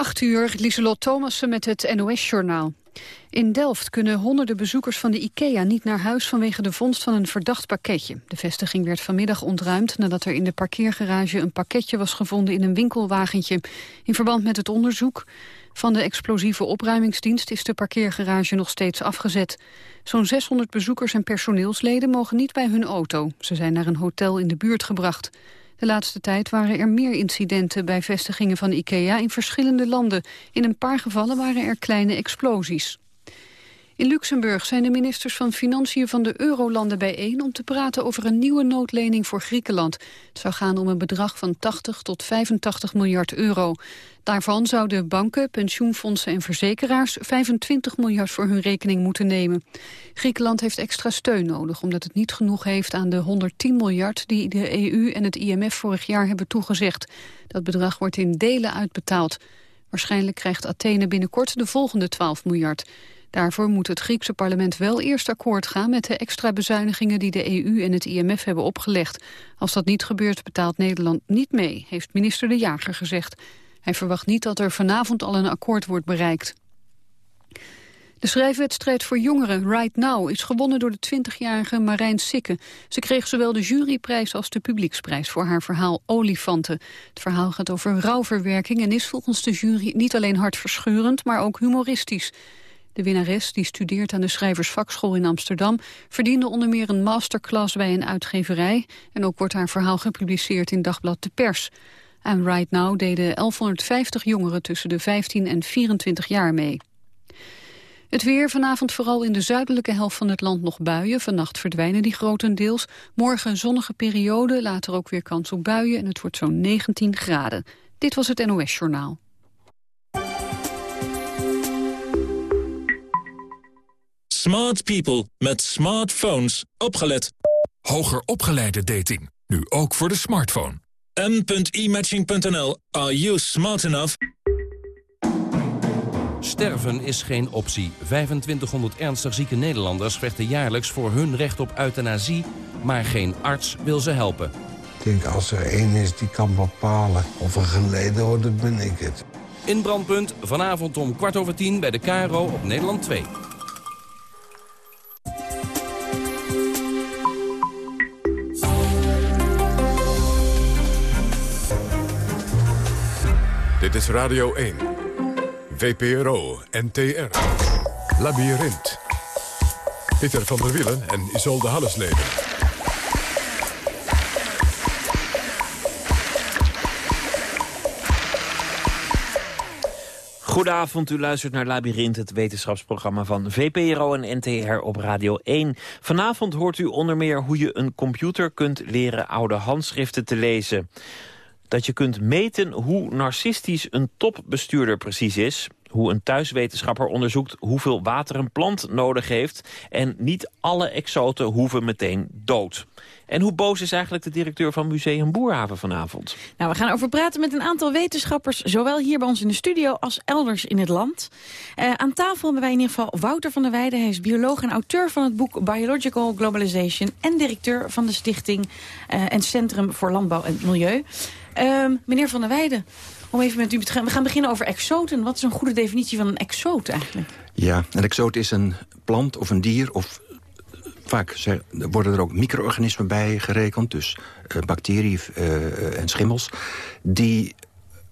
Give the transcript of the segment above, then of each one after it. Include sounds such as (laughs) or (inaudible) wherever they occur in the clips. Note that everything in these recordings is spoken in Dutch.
8 uur, Lieselot Thomassen met het NOS-journaal. In Delft kunnen honderden bezoekers van de IKEA niet naar huis vanwege de vondst van een verdacht pakketje. De vestiging werd vanmiddag ontruimd nadat er in de parkeergarage een pakketje was gevonden in een winkelwagentje. In verband met het onderzoek van de explosieve opruimingsdienst is de parkeergarage nog steeds afgezet. Zo'n 600 bezoekers en personeelsleden mogen niet bij hun auto. Ze zijn naar een hotel in de buurt gebracht. De laatste tijd waren er meer incidenten bij vestigingen van IKEA in verschillende landen. In een paar gevallen waren er kleine explosies. In Luxemburg zijn de ministers van Financiën van de Eurolanden bijeen om te praten over een nieuwe noodlening voor Griekenland. Het zou gaan om een bedrag van 80 tot 85 miljard euro. Daarvan zouden banken, pensioenfondsen en verzekeraars 25 miljard voor hun rekening moeten nemen. Griekenland heeft extra steun nodig omdat het niet genoeg heeft aan de 110 miljard die de EU en het IMF vorig jaar hebben toegezegd. Dat bedrag wordt in delen uitbetaald. Waarschijnlijk krijgt Athene binnenkort de volgende 12 miljard. Daarvoor moet het Griekse parlement wel eerst akkoord gaan met de extra bezuinigingen die de EU en het IMF hebben opgelegd. Als dat niet gebeurt betaalt Nederland niet mee, heeft minister De Jager gezegd. Hij verwacht niet dat er vanavond al een akkoord wordt bereikt. De schrijfwedstrijd voor jongeren Right Now is gewonnen door de 20-jarige Marijn Sikke. Ze kreeg zowel de juryprijs als de publieksprijs voor haar verhaal Olifanten. Het verhaal gaat over rouwverwerking en is volgens de jury niet alleen hartverscheurend, maar ook humoristisch. De winnares, die studeert aan de Schrijversvakschool in Amsterdam... verdiende onder meer een masterclass bij een uitgeverij... en ook wordt haar verhaal gepubliceerd in Dagblad De Pers. Aan Right Now deden 1150 jongeren tussen de 15 en 24 jaar mee. Het weer vanavond vooral in de zuidelijke helft van het land nog buien. Vannacht verdwijnen die grotendeels. Morgen een zonnige periode, later ook weer kans op buien... en het wordt zo'n 19 graden. Dit was het NOS Journaal. Smart people met smartphones. Opgelet. Hoger opgeleide dating. Nu ook voor de smartphone. m.imatching.nl. Are you smart enough? Sterven is geen optie. 2500 ernstig zieke Nederlanders vechten jaarlijks voor hun recht op euthanasie... maar geen arts wil ze helpen. Ik denk, als er één is die kan bepalen of er geleden wordt, dan ben ik het. In Brandpunt, vanavond om kwart over tien bij de KRO op Nederland 2. Dit is Radio 1. VPRO NTR. Labyrinth. Pieter van der Wielen en Isolde Hallesleden. Goedenavond, u luistert naar Labyrinth, het wetenschapsprogramma van VPRO en NTR op Radio 1. Vanavond hoort u onder meer hoe je een computer kunt leren oude handschriften te lezen dat je kunt meten hoe narcistisch een topbestuurder precies is. Hoe een thuiswetenschapper onderzoekt hoeveel water een plant nodig heeft. En niet alle exoten hoeven meteen dood. En hoe boos is eigenlijk de directeur van Museum Boerhaven vanavond? Nou, we gaan over praten met een aantal wetenschappers... zowel hier bij ons in de studio als elders in het land. Uh, aan tafel hebben wij in ieder geval Wouter van der Weijden. Hij is bioloog en auteur van het boek Biological Globalization... en directeur van de Stichting uh, en Centrum voor Landbouw en Milieu. Uh, meneer Van der Weijden, om even met u te gaan. We gaan beginnen over exoten. Wat is een goede definitie van een exoot eigenlijk? Ja, een exoot is een plant of een dier of vaak worden er ook micro-organismen bij gerekend, dus uh, bacteriën uh, en schimmels, die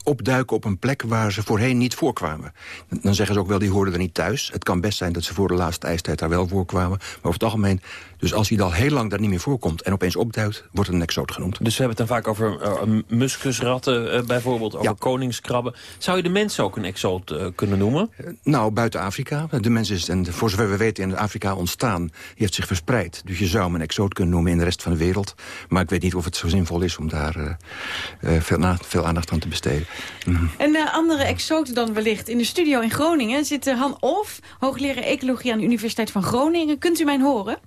opduiken op een plek waar ze voorheen niet voorkwamen. Dan zeggen ze ook wel, die hoorden er niet thuis. Het kan best zijn dat ze voor de laatste ijstijd daar wel voorkwamen. Maar over het algemeen, dus als hij al heel lang daar niet meer voorkomt... en opeens opduikt, wordt het een exoot genoemd. Dus we hebben het dan vaak over uh, muskusratten uh, bijvoorbeeld, over koningskrabben. Zou je de mens ook een exoot uh, kunnen noemen? nou, buiten Afrika. De mens is, en voor zover we weten, in Afrika ontstaan. Die heeft zich verspreid. Dus je zou hem een exoot kunnen noemen in de rest van de wereld. Maar ik weet niet of het zo zinvol is om daar veel, veel aandacht aan te besteden. En uh, andere exoten dan wellicht. In de studio in Groningen zit uh, Han Of, hoogleraar ecologie aan de Universiteit van Groningen. Kunt u mij horen?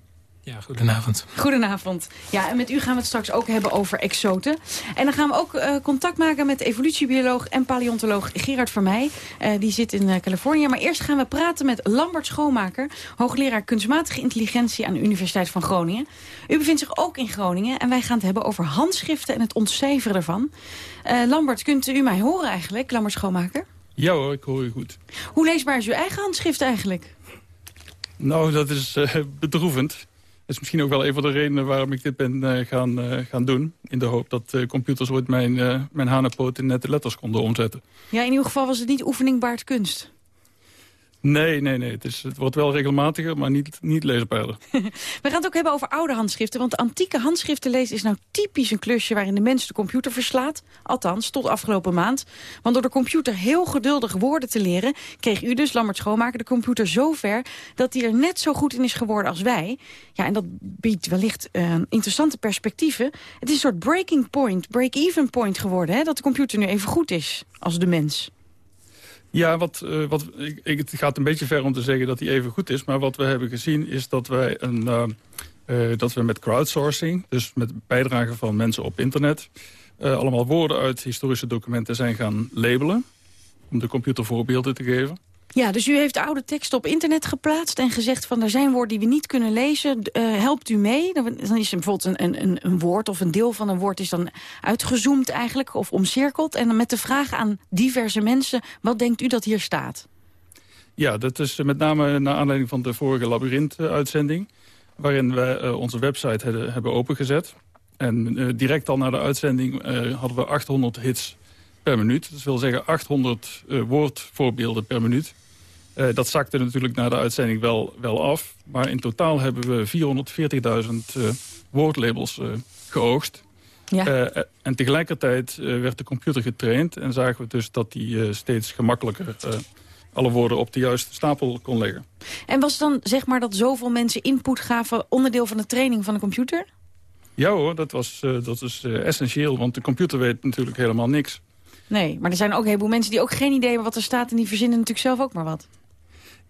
Ja, goedenavond. Goedenavond. Ja, en met u gaan we het straks ook hebben over exoten. En dan gaan we ook uh, contact maken met evolutiebioloog en paleontoloog Gerard Vermeij. Uh, die zit in uh, Californië. Maar eerst gaan we praten met Lambert Schoonmaker, hoogleraar kunstmatige intelligentie aan de Universiteit van Groningen. U bevindt zich ook in Groningen en wij gaan het hebben over handschriften en het ontcijferen ervan. Lambert, kunt u mij horen eigenlijk, Lambert Schoonmaker? Ja hoor, ik hoor u goed. Hoe leesbaar is uw eigen handschrift eigenlijk? Nou, dat is uh, bedroevend. Is misschien ook wel een van de redenen waarom ik dit ben uh, gaan, uh, gaan doen. In de hoop dat computers ooit mijn, mijn hanenpoot in nette letters konden omzetten. Ja, in ieder geval was het niet oefening baard kunst. Nee, nee, nee. Het, is, het wordt wel regelmatiger, maar niet, niet leesbaarder. (laughs) We gaan het ook hebben over oude handschriften. Want antieke handschriften lezen is nou typisch een klusje... waarin de mens de computer verslaat. Althans, tot afgelopen maand. Want door de computer heel geduldig woorden te leren... kreeg u dus, Lambert Schoonmaker, de computer zo ver... dat hij er net zo goed in is geworden als wij. Ja, en dat biedt wellicht uh, interessante perspectieven. Het is een soort breaking point, break-even point geworden... Hè, dat de computer nu even goed is als de mens. Ja, wat, uh, wat, ik, het gaat een beetje ver om te zeggen dat hij even goed is. Maar wat we hebben gezien is dat wij een, uh, uh, dat we met crowdsourcing... dus met bijdrage van mensen op internet... allemaal woorden uit historische documenten zijn gaan labelen... om de computer voorbeelden te geven. Ja, dus u heeft oude teksten op internet geplaatst en gezegd van er zijn woorden die we niet kunnen lezen. Uh, helpt u mee? Dan is er bijvoorbeeld een, een, een woord of een deel van een woord is dan uitgezoomd eigenlijk of omcirkeld. En dan met de vraag aan diverse mensen, wat denkt u dat hier staat? Ja, dat is met name naar aanleiding van de vorige labyrint-uitzending. Waarin we uh, onze website hebben, hebben opengezet. En direct al na de uitzending hadden we 800 hits per minuut. Dat wil zeggen 800 woordvoorbeelden per minuut. Uh, dat zakte natuurlijk na de uitzending wel, wel af. Maar in totaal hebben we 440.000 uh, woordlabels uh, geoogst. Ja. en tegelijkertijd werd de computer getraind... en zagen we dus dat die steeds gemakkelijker alle woorden op de juiste stapel kon leggen. En was dan zeg maar dat zoveel mensen input gaven... onderdeel van de training van de computer? Ja hoor, dat, was, dat is essentieel, want de computer weet natuurlijk helemaal niks. Nee, maar er zijn ook een heleboel mensen die ook geen idee hebben wat er staat... en die verzinnen natuurlijk zelf ook maar wat.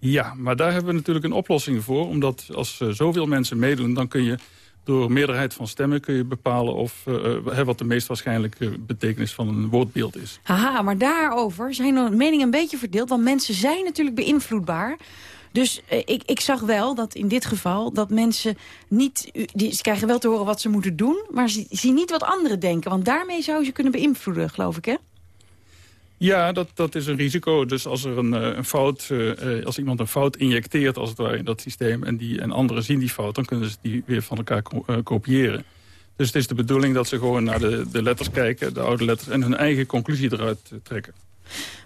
Ja, maar daar hebben we natuurlijk een oplossing voor. Omdat als uh, zoveel mensen meedoen, dan kun je door meerderheid van stemmen kun je bepalen of, uh, wat de meest waarschijnlijke betekenis van een woordbeeld is. Haha, maar daarover zijn de meningen een beetje verdeeld. Want mensen zijn natuurlijk beïnvloedbaar. Dus ik, ik zag wel dat in dit geval dat mensen niet... Die, ze krijgen wel te horen wat ze moeten doen, maar ze zien niet wat anderen denken. Want daarmee zou ze kunnen beïnvloeden, geloof ik, hè? Ja, dat, dat is een risico. Dus als er een, een fout, uh, als iemand een fout injecteert als het ware in dat systeem... en, die, en anderen zien die fout, dan kunnen ze die weer van elkaar kopiëren. Dus het is de bedoeling dat ze gewoon naar de, de letters kijken, de oude letters... en hun eigen conclusie eruit trekken.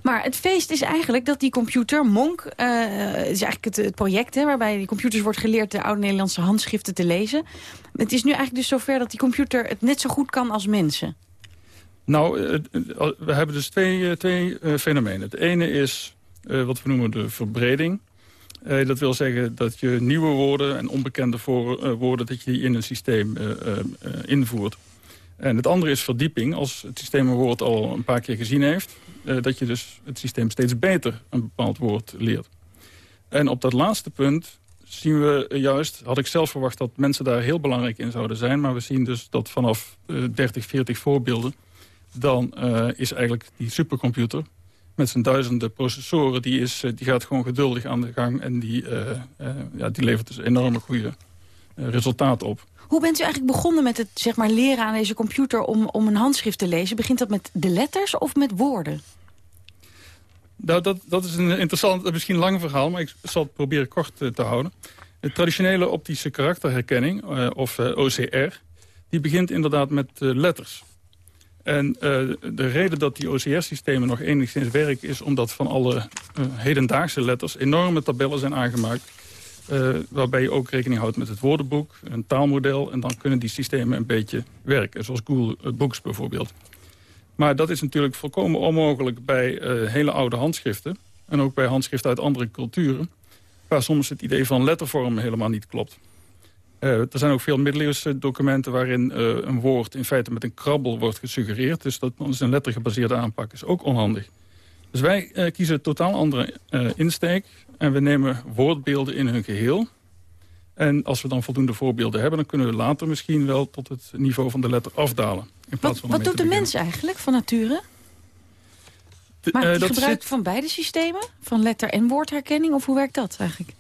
Maar het feest is eigenlijk dat die computer, Monk, uh, is eigenlijk het, het project... Hè, waarbij die computers wordt geleerd de oude Nederlandse handschriften te lezen. Het is nu eigenlijk dus zover dat die computer het net zo goed kan als mensen. Nou, we hebben dus twee, eh, twee fenomenen. Het ene is wat we noemen de verbreding. Dat wil zeggen dat je nieuwe woorden en onbekende voor, woorden... dat je die in een systeem invoert. En het andere is verdieping. Als het systeem een woord al een paar keer gezien heeft... dat je dus het systeem steeds beter een bepaald woord leert. En op dat laatste punt zien we juist... had ik zelf verwacht dat mensen daar heel belangrijk in zouden zijn... maar we zien dus dat vanaf 30, 40 voorbeelden dan uh, is eigenlijk die supercomputer met zijn duizenden processoren... die, is, uh, die gaat gewoon geduldig aan de gang en die, uh, ja, die levert dus enorme goede resultaten op. Hoe bent u eigenlijk begonnen met het zeg maar, leren aan deze computer om, om een handschrift te lezen? Begint dat met de letters of met woorden? Nou, dat, dat is een interessant, misschien lang verhaal, maar ik zal het proberen kort te houden. De traditionele optische karakterherkenning, of OCR, die begint inderdaad met letters. En uh, de reden dat die OCR-systemen nog enigszins werken... is omdat van alle uh, hedendaagse letters enorme tabellen zijn aangemaakt... Uh, waarbij je ook rekening houdt met het woordenboek, een taalmodel... en dan kunnen die systemen een beetje werken, zoals Google Books bijvoorbeeld. Maar dat is natuurlijk volkomen onmogelijk bij hele oude handschriften... en ook bij handschriften uit andere culturen... waar soms het idee van lettervorm helemaal niet klopt. Uh, er zijn ook veel middeleeuwse documenten waarin uh, een woord in feite met een krabbel wordt gesuggereerd. Dus dat is een lettergebaseerde aanpak is ook onhandig. Dus wij uh, kiezen een totaal andere insteek en we nemen woordbeelden in hun geheel. En als we dan voldoende voorbeelden hebben... dan kunnen we later misschien wel tot het niveau van de letter afdalen. In plaats wat van wat doet de mens eigenlijk van nature? Maakt hij gebruik zit... van beide systemen? Van letter- en woordherkenning? Of hoe werkt dat eigenlijk?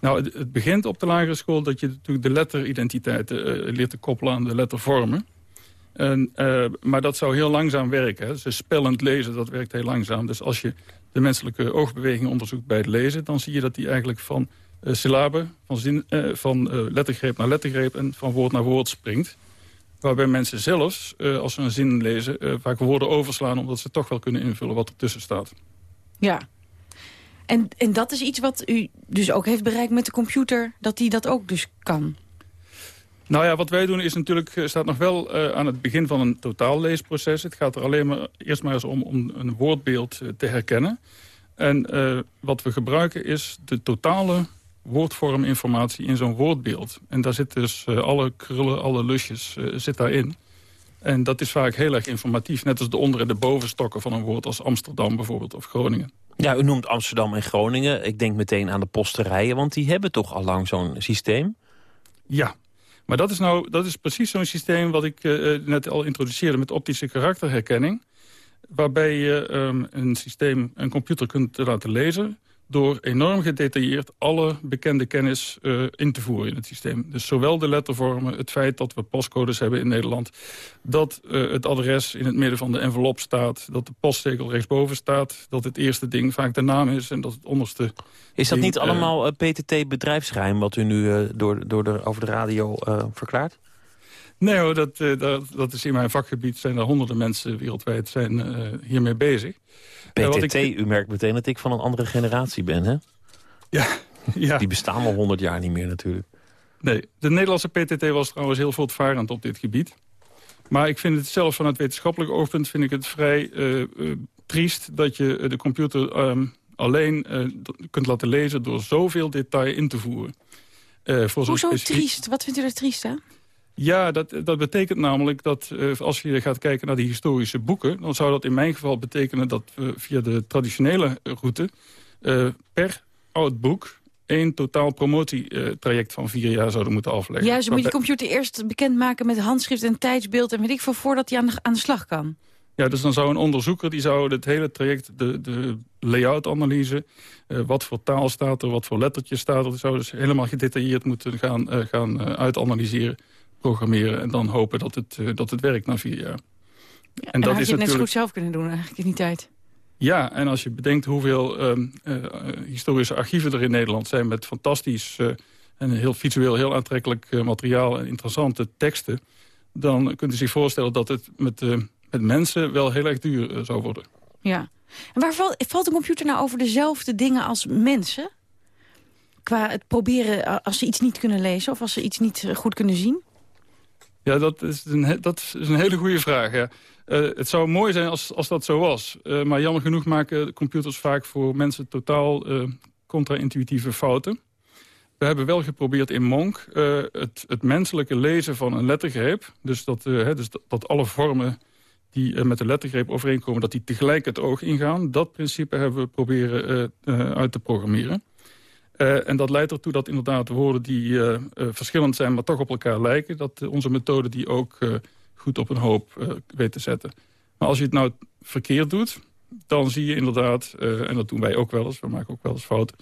Nou, het, begint op de lagere school dat je natuurlijk de letteridentiteit uh, leert te koppelen aan de lettervormen. En, uh, maar dat zou heel langzaam werken. Dus spellend lezen, dat werkt heel langzaam. Dus als je de menselijke oogbeweging onderzoekt bij het lezen... dan zie je dat die eigenlijk van uh, syllaben, van, zin, van lettergreep naar lettergreep... en van woord naar woord springt. Waarbij mensen zelfs, als ze een zin lezen, vaak woorden overslaan... omdat ze toch wel kunnen invullen wat ertussen staat. Ja. En, en dat is iets wat u dus ook heeft bereikt met de computer... dat die dat ook dus kan? Nou ja, wat wij doen is natuurlijk, staat nog wel uh, aan het begin van een totaalleesproces. Het gaat er alleen maar eerst maar eens om, om een woordbeeld uh, te herkennen. En wat we gebruiken is de totale woordvorminformatie in zo'n woordbeeld. En daar zit dus alle krullen, alle lusjes zit daarin. En dat is vaak heel erg informatief. Net als de onder- en de bovenstokken van een woord als Amsterdam bijvoorbeeld of Groningen. Ja, u noemt Amsterdam en Groningen. Ik denk meteen aan de posterijen, want die hebben toch al lang zo'n systeem? Ja, maar dat is, nou, dat is precies zo'n systeem wat ik uh, net al introduceerde met optische karakterherkenning. Waarbij je um, een systeem, een computer kunt laten lezen door enorm gedetailleerd alle bekende kennis uh, in te voeren in het systeem. Dus zowel de lettervormen, het feit dat we postcodes hebben in Nederland... dat uh, het adres in het midden van de envelop staat... dat de postzekel rechtsboven staat... dat het eerste ding vaak de naam is en dat het onderste... Is dat ding, niet allemaal uh, PTT-bedrijfsgeheim... wat u nu door, door de, over de radio verklaart? Nee hoor, dat, dat, dat is in mijn vakgebied. zijn er honderden mensen wereldwijd zijn, hiermee bezig. PTT, ik... u merkt meteen dat ik van een andere generatie ben, hè? Ja, ja. Die bestaan al honderd jaar niet meer natuurlijk. Nee, de Nederlandse PTT was trouwens heel voortvarend op dit gebied. Maar ik vind het zelfs van het wetenschappelijk oogpunt... vind ik het vrij uh, uh, triest dat je de computer um, alleen uh, kunt laten lezen... door zoveel detail in te voeren. voor Hoezo specifiek... triest? Wat vindt u er triest aan? Ja, dat, dat betekent namelijk dat uh, als je gaat kijken naar die historische boeken... dan zou dat in mijn geval betekenen dat we via de traditionele route... Uh, per oud boek één totaal promotietraject van vier jaar zouden moeten afleggen. Ja, ze moet je computer eerst bekendmaken met handschrift en tijdsbeeld... en weet ik veel, voordat hij aan de, aan de slag kan. Ja, dus dan zou een onderzoeker, die zou het hele traject, de, de layout-analyse... Uh, wat voor taal staat er, wat voor lettertjes staat er... zou dus helemaal gedetailleerd moeten gaan, uh, gaan uh, uitanalyseren programmeren en dan hopen dat het, uh, dat het werkt na vier jaar. Ja, en, en dat had is je het net zo goed zelf kunnen doen eigenlijk in die tijd. Ja, en als je bedenkt hoeveel um, uh, historische archieven er in Nederland zijn... met fantastisch uh, en heel visueel heel aantrekkelijk materiaal en interessante teksten... dan kunt u zich voorstellen dat het met, met mensen wel heel erg duur zou worden. Ja. En waar valt, valt een computer nou over dezelfde dingen als mensen? Qua het proberen als ze iets niet kunnen lezen of als ze iets niet goed kunnen zien? Ja, dat is een, dat is een hele goede vraag. Ja. Uh, het zou mooi zijn als, als dat zo was. Uh, maar jammer genoeg maken computers vaak voor mensen totaal uh, contra-intuïtieve fouten. We hebben wel geprobeerd in Monk het, het, menselijke lezen van een lettergreep. Dus dat, hè, dus dat, dat, alle vormen die met de lettergreep overeenkomen... dat die tegelijk het oog ingaan. Dat principe hebben we proberen uit te programmeren. Uh, en dat leidt ertoe dat inderdaad woorden die uh, uh, verschillend zijn... maar toch op elkaar lijken, dat onze methode die ook goed op een hoop weet te zetten. Maar als je het nou verkeerd doet, dan zie je inderdaad... en dat doen wij ook wel eens, we maken ook wel eens fouten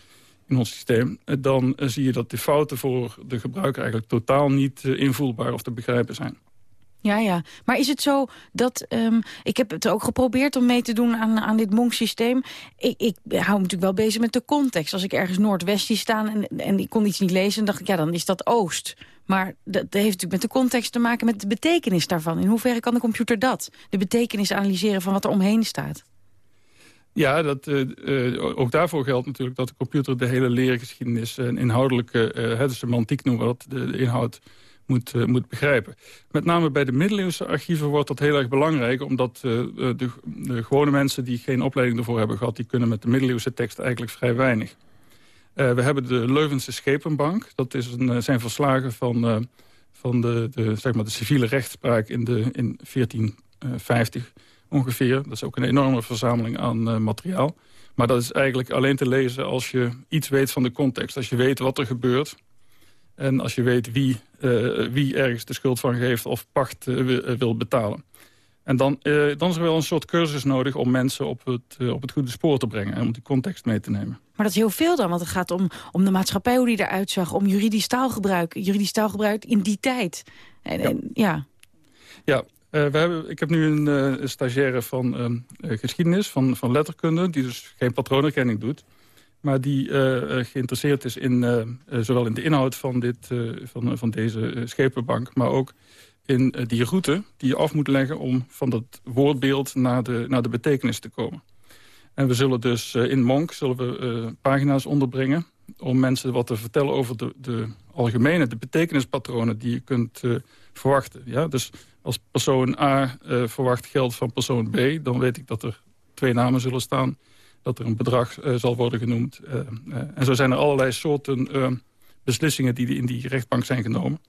in ons systeem... dan zie je dat de fouten voor de gebruiker eigenlijk totaal niet invoelbaar of te begrijpen zijn. Ja, ja. Maar is het zo dat... Um, ik heb het ook geprobeerd om mee te doen aan, aan dit Monk-systeem. Ik, ik hou me natuurlijk wel bezig met de context. Als ik ergens Noordwest zie staan en, en ik kon iets niet lezen... dan dacht ik, ja, dan is dat Oost. Maar dat, heeft natuurlijk met de context te maken met de betekenis daarvan. In hoeverre kan de computer dat? De betekenis analyseren van wat er omheen staat. Ja, dat, uh, uh, ook daarvoor geldt natuurlijk dat de computer de hele leergeschiedenis... en inhoudelijke, uh, de semantiek noemen we dat, de inhoud moet, uh, moet begrijpen. Met name bij de middeleeuwse archieven wordt dat heel erg belangrijk... omdat uh, de, de, gewone mensen die geen opleiding ervoor hebben gehad... die kunnen met de middeleeuwse tekst eigenlijk vrij weinig. We hebben de Leuvense Schepenbank. Dat is een, zijn verslagen van, van de, de, zeg maar de civiele rechtspraak in, de, in 1450 ongeveer. Dat is ook een enorme verzameling aan materiaal. Maar dat is eigenlijk alleen te lezen als je iets weet van de context. Als je weet wat er gebeurt en als je weet wie, uh, wie ergens de schuld van geeft of pacht uh, wil betalen. En dan, dan is er wel een soort cursus nodig om mensen op het, op het goede spoor te brengen. En om die context mee te nemen. Maar dat is heel veel dan, want het gaat om, om de maatschappij, hoe die eruit zag. Om juridisch taalgebruik, juridisch taalgebruik in die tijd. En, ja. En, ja. ja we hebben, ik heb nu een uh, stagiaire van uh, geschiedenis, van, van letterkunde... die dus geen patroonherkenning doet maar die geïnteresseerd is in zowel in de inhoud van, dit, van, van deze schepenbank... maar ook in die route die je af moet leggen om van dat woordbeeld naar de, naar de betekenis te komen. En we zullen dus in Monk zullen we, pagina's onderbrengen om mensen wat te vertellen over de, de algemene, de betekenispatronen die je kunt verwachten. Ja? Dus als persoon A verwacht geld van persoon B, dan weet ik dat er twee namen zullen staan, dat er een bedrag uh, zal worden genoemd. en zo zijn er allerlei soorten beslissingen die in die rechtbank zijn genomen.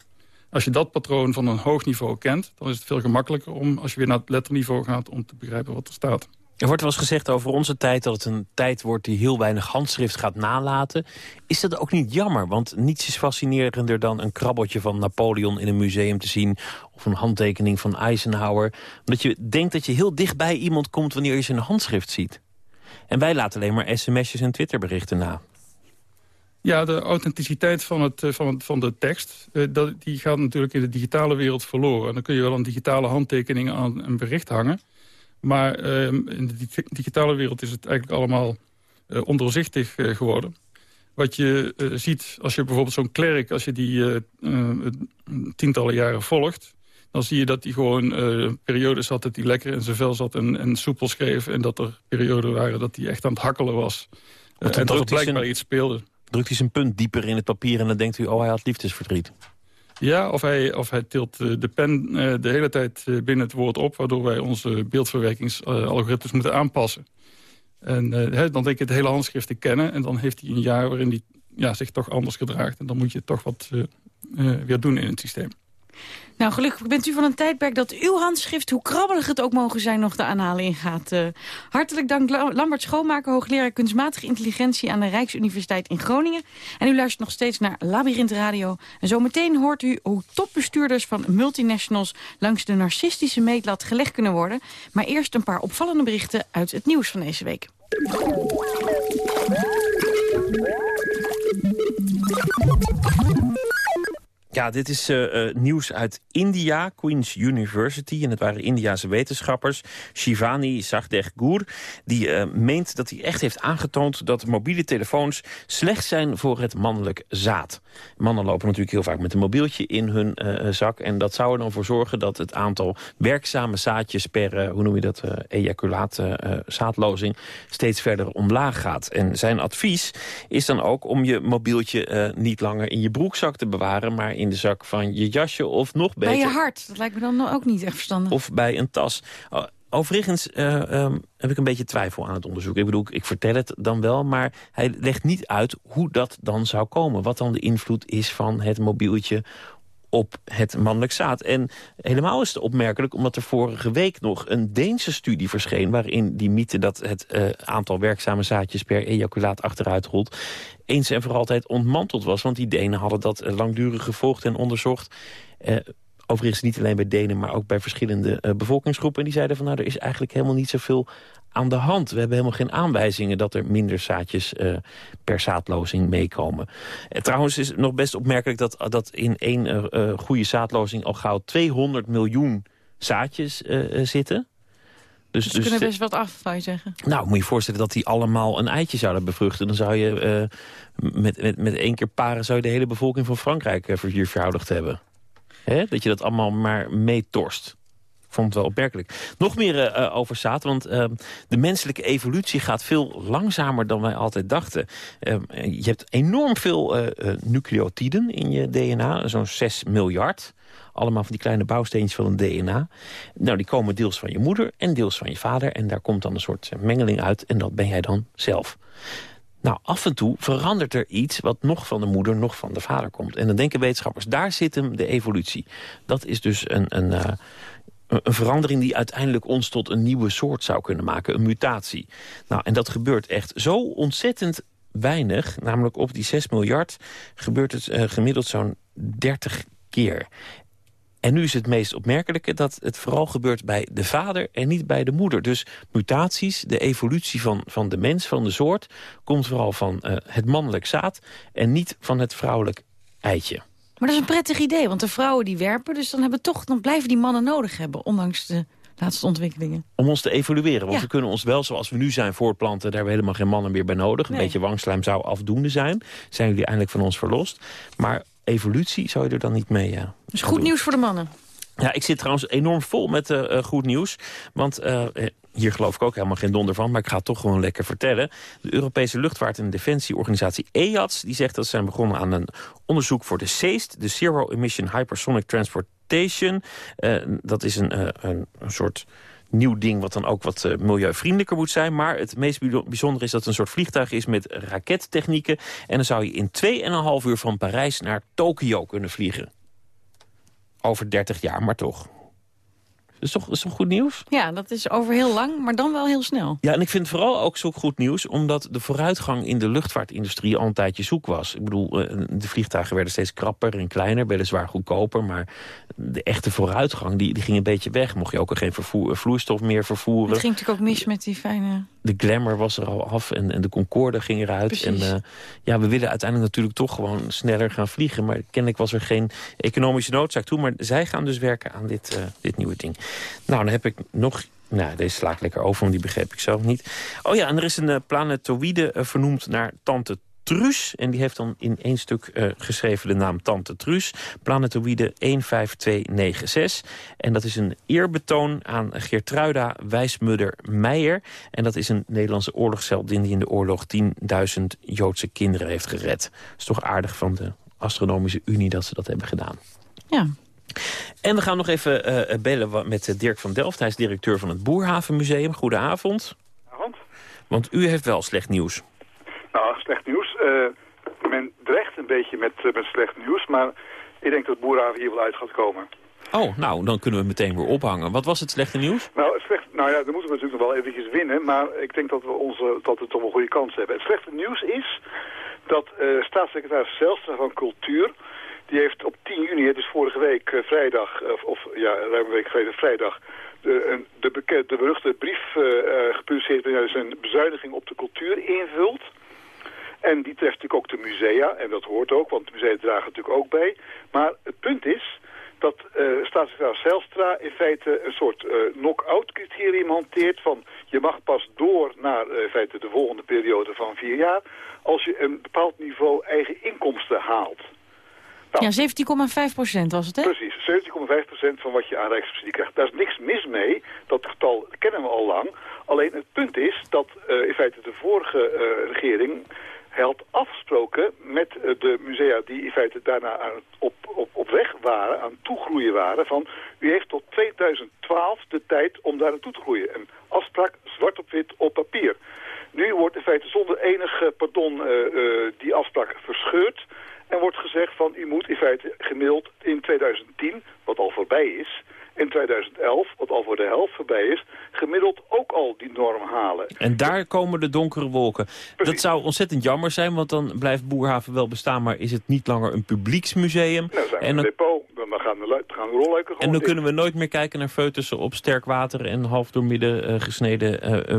Als je dat patroon van een hoog niveau kent, dan is het veel gemakkelijker om, als je weer naar het letterniveau gaat, om te begrijpen wat er staat. Er wordt wel eens gezegd over onze tijd dat het een tijd wordt die heel weinig handschrift gaat nalaten. Is dat ook niet jammer? Want niets is fascinerender dan een krabbeltje van Napoleon in een museum te zien. Of een handtekening van Eisenhower. Omdat je denkt dat je heel dichtbij iemand komt wanneer je zijn handschrift ziet. En wij laten alleen maar sms'jes en twitterberichten na. Ja, de authenticiteit van, het, eh, van, van de tekst... Eh, die gaat natuurlijk in de digitale wereld verloren. En dan kun je wel een digitale handtekening aan een bericht hangen... Maar ehm, in de digitale wereld is het eigenlijk allemaal uh, ondoorzichtig geworden. Wat je ziet, als je bijvoorbeeld zo'n klerk... als je die tientallen jaren volgt... dan zie je dat hij gewoon periodes had dat hij lekker in zijn vel zat... En, en soepel schreef en dat er perioden waren dat hij echt aan het hakkelen was. en dat er blijkbaar iets speelde. Drukt hij zijn punt dieper in het papier en dan denkt u... oh, hij had liefdesverdriet. Ja, of hij, of hij tilt eh, de pen eh, de hele tijd eh, binnen het woord op... waardoor wij onze beeldverwerkingsalgoritmes moeten aanpassen. En dan denk je het hele handschrift te kennen... en dan heeft hij een jaar waarin hij ja, zich toch anders gedraagt. En dan moet je toch wat weer doen in het systeem. Nou, gelukkig bent u van een tijdperk dat uw handschrift... hoe krabbelig het ook mogen zijn, nog de aanhalen ingaat. Uh, hartelijk dank Lambert Schoonmaker, hoogleraar kunstmatige intelligentie... aan de Rijksuniversiteit in Groningen. En u luistert nog steeds naar Labyrinth Radio. En zometeen hoort u hoe topbestuurders van multinationals... langs de narcistische meetlat gelegd kunnen worden. Maar eerst een paar opvallende berichten uit het nieuws van deze week. Ja, dit is uh, nieuws uit India, Queen's University. En het waren Indiase wetenschappers. Shivani Sagdeggur, die uh, meent dat hij echt heeft aangetoond... dat mobiele telefoons slecht zijn voor het mannelijk zaad. Mannen lopen natuurlijk heel vaak met een mobieltje in hun zak. En dat zou er dan voor zorgen dat het aantal werkzame zaadjes... per, hoe noem je dat, ejaculaat, zaadlozing... steeds verder omlaag gaat. En zijn advies is dan ook om je mobieltje niet langer in je broekzak te bewaren... maar in in de zak van je jasje of nog beter... Bij je hart, dat lijkt me dan ook niet echt verstandig. Of bij een tas. Oh, overigens uh, um, heb ik een beetje twijfel aan het onderzoek. Ik bedoel, ik vertel het dan wel, maar hij legt niet uit hoe dat dan zou komen. Wat dan de invloed is van het mobieltje op het mannelijk zaad. En helemaal is het opmerkelijk omdat er vorige week nog een Deense studie verscheen... waarin die mythe dat het uh, aantal werkzame zaadjes per ejaculaat achteruit rolt... eens en voor altijd ontmanteld was. Want die Denen hadden dat uh, langdurig gevolgd en onderzocht... Uh, overigens niet alleen bij Denen, maar ook bij verschillende uh, bevolkingsgroepen. En die zeiden van nou, er is eigenlijk helemaal niet zoveel aan de hand. We hebben helemaal geen aanwijzingen dat er minder zaadjes per zaadlozing meekomen. Trouwens is het nog best opmerkelijk dat, dat in één goede zaadlozing al gauw 200 miljoen zaadjes zitten. Dus, dus, kunnen best wat af, zou je zeggen. Nou, moet je je voorstellen dat die allemaal een eitje zouden bevruchten. Dan zou je met, met, met één keer paren zou je de hele bevolking van Frankrijk uh, verviervoudigd hebben. Hè? Dat je dat allemaal maar meetorst vond het wel opmerkelijk. Nog meer uh, over zaad, want uh, de menselijke evolutie gaat veel langzamer dan wij altijd dachten. Uh, je hebt enorm veel nucleotiden in je DNA, zo'n 6 miljard. Allemaal van die kleine bouwsteentjes van een DNA. Nou, die komen deels van je moeder en deels van je vader. En daar komt dan een soort mengeling uit en dat ben jij dan zelf. Nou, af en toe verandert er iets wat nog van de moeder, nog van de vader komt. En dan denken wetenschappers, daar zit hem de evolutie. Dat is dus een, een, een verandering die uiteindelijk ons tot een nieuwe soort zou kunnen maken. Een mutatie. Nou, en dat gebeurt echt zo ontzettend weinig. Namelijk op die 6 miljard gebeurt het uh, gemiddeld zo'n 30 keer. En nu is het meest opmerkelijke dat het vooral gebeurt bij de vader en niet bij de moeder. Dus mutaties, de evolutie van, van de mens, van de soort... komt vooral van uh, het mannelijk zaad en niet van het vrouwelijk eitje. Maar dat is een prettig idee, want de vrouwen die werpen... dus dan, hebben toch, dan blijven die mannen nodig hebben, ondanks de laatste ontwikkelingen. Om ons te evolueren, want Ja. we kunnen ons wel zoals we nu zijn voortplanten. Daar hebben we helemaal geen mannen meer bij nodig. Nee. Een beetje wangslijm zou afdoende zijn. Zijn jullie eindelijk van ons verlost. Maar evolutie zou je er dan niet mee ja, Dus gaan goed doen. nieuws voor de mannen. Ja, ik zit trouwens enorm vol met eh, eh, goed nieuws. Want eh, eh, hier geloof ik ook helemaal geen donder van... maar ik ga het toch gewoon lekker vertellen. De Europese luchtvaart- en defensieorganisatie EADS... die zegt dat ze zijn begonnen aan een onderzoek voor de CEAST... de Zero Emission Hypersonic Transportation. Eh, dat is een, eh, een, een soort nieuw ding wat dan ook wat eh, milieuvriendelijker moet zijn. Maar het meest bijzo- bijzondere is dat het een soort vliegtuig is met rakettechnieken. En dan zou je in 2,5 uur van Parijs naar Tokio kunnen vliegen. Over 30 jaar, maar toch. Is toch, dat is toch goed nieuws? Ja, dat is over heel lang, maar dan wel heel snel. Ja, en ik vind vooral ook zo goed nieuws... omdat de vooruitgang in de luchtvaartindustrie al een tijdje zoek was. Ik bedoel, eh, de vliegtuigen werden steeds krapper en kleiner... weliswaar goedkoper, maar de echte vooruitgang die, die ging een beetje weg. Mocht je ook al geen vervoer, vloeistof meer vervoeren. Het ging natuurlijk ook mis met die fijne... De Glamour was er al af en, en de Concorde ging eruit. Precies. En eh, ja, we willen uiteindelijk natuurlijk toch gewoon sneller gaan vliegen. Maar kennelijk was er geen economische noodzaak toe. Maar zij gaan dus werken aan dit, eh, dit nieuwe ding. Nou, dan heb ik nog... Nou, deze sla ik lekker over, want die begreep ik zelf niet. Oh ja, en er is een eh, planetoïde eh, vernoemd naar Tante Truus. En die heeft dan in één stuk eh, geschreven de naam Tante Truus. Planetoïde 15296. En dat is een eerbetoon aan Geertruida Wijsmudder Meijer. En dat is een Nederlandse oorlogsheldin die in de oorlog 10.000 Joodse kinderen heeft gered. is toch aardig van de Astronomische Unie dat ze dat hebben gedaan. Ja. En we gaan nog even eh, bellen wa- met eh, Dirk van Delft. Hij is directeur van het Boerhavenmuseum. Goedenavond. Avond. Want u heeft wel slecht nieuws. Nou, slecht nieuws. Eh, men dreigt een beetje met, eh, met slecht nieuws, maar ik denk dat Boerhaven hier wel uit gaat komen. Oh, nou, dan kunnen we meteen weer ophangen. Wat was het slechte nieuws? Nou, het slecht, nou ja, dan moeten we natuurlijk nog wel eventjes winnen, maar ik denk dat we, onze, dat we toch wel goede kans hebben. Het slechte nieuws is dat eh, staatssecretaris Zelstra van Cultuur, die heeft op 10 juni, dus vorige week eh, vrijdag, of, of ja, ruim een week geleden vrijdag, de, de, de beruchte brief eh, eh, gepubliceerd waarin zijn bezuiniging op de cultuur invult. En die treft natuurlijk ook de musea, en dat hoort ook, want de musea dragen natuurlijk ook bij. Maar het punt is dat eh staatssecretaris Zijlstra in feite een soort eh knock-out criterium hanteert van je mag pas door naar eh, in feite de volgende periode van vier jaar als je een bepaald niveau eigen inkomsten haalt. Nou, Ja, 17,5 procent was het, hè? Precies, 17,5% van wat je aan rijkssubsidie krijgt. Daar is niks mis mee, dat getal kennen we al lang. Alleen het punt is dat eh, in feite de vorige eh, regering had afgesproken met eh, de musea die in feite daarna aan, op, op, op weg waren, aan het toegroeien waren, van u heeft tot 2012 de tijd om daar naartoe te groeien. Een afspraak zwart op wit op papier. Nu wordt in feite zonder enig eh, pardon die afspraak verscheurd. En wordt gezegd van u moet in feite gemiddeld in 2010, wat al voorbij is, in 2011, wat al voor de helft voorbij is, gemiddeld ook al die norm halen. En daar komen de donkere wolken. Dat zou ontzettend jammer zijn, want dan blijft Boerhaven wel bestaan... maar is het niet langer een publieksmuseum. Nou, zijn we en een dan, depot, dan dan gaan de, gaan de en dan kunnen we nooit meer kijken naar foetussen op sterk water... en half door midden eh, gesneden eh,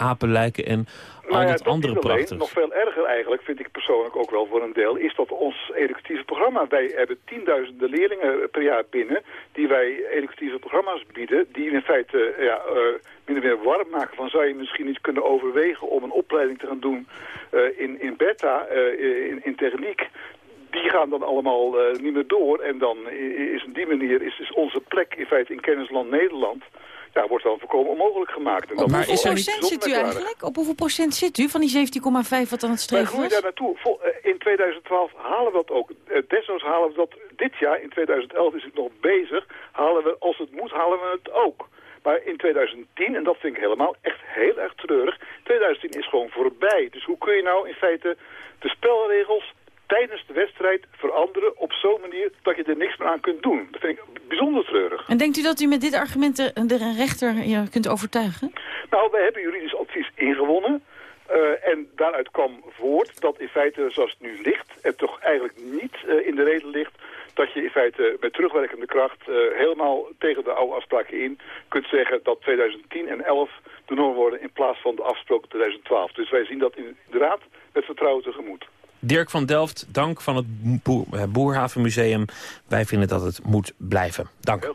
eh, apenlijken en al Nou dat andere prachtigs. Nog veel erger eigenlijk, vind ik persoonlijk ook wel voor een deel, is dat ons educatieve programma, wij hebben tienduizenden leerlingen per jaar binnen, die wij educatieve programma's bieden, die in feite ja, eh, min of meer warm maken van zou je misschien niet kunnen overwegen om een opleiding te gaan doen eh, in, in beta, eh, in, in techniek. Die gaan dan allemaal eh, niet meer door en dan is op die manier is, is onze plek in feite in kennisland Nederland ja, wordt dan voorkomen onmogelijk gemaakt. En Op is hoeveel procent zit u eigenlijk? Op hoeveel procent zit u van die 17,5 wat aan het Wij streven groeien was? daar naartoe. Vol- eh, in 2012 halen we dat ook. Eh, Desnoods halen we dat dit jaar. In 2011 is het nog bezig. Halen we, als het moet, halen we het ook. Maar in 2010, en dat vind ik helemaal echt heel erg treurig... 2010 is gewoon voorbij. Dus hoe kun je nou in feite de spelregels tijdens de wedstrijd veranderen... op zo'n manier dat je er niks meer aan kunt doen? Dat vind ik bijzonder treurig. En denkt u dat u met dit argument de, de rechter ja, kunt overtuigen? Nou, wij hebben juridisch advies ingewonnen. Eh, en daaruit kwam voort dat in feite, zoals het nu ligt... het toch eigenlijk niet eh, in de reden ligt... dat je in feite met terugwerkende kracht eh, helemaal tegen de oude afspraken in... kunt zeggen dat 2010 en 11 de norm worden... in plaats van de afgesproken 2012. Dus wij zien dat in de raad met vertrouwen tegemoet. Dirk van Delft, dank van het eh, Boerhavenmuseum. Wij vinden dat het moet blijven. Dank.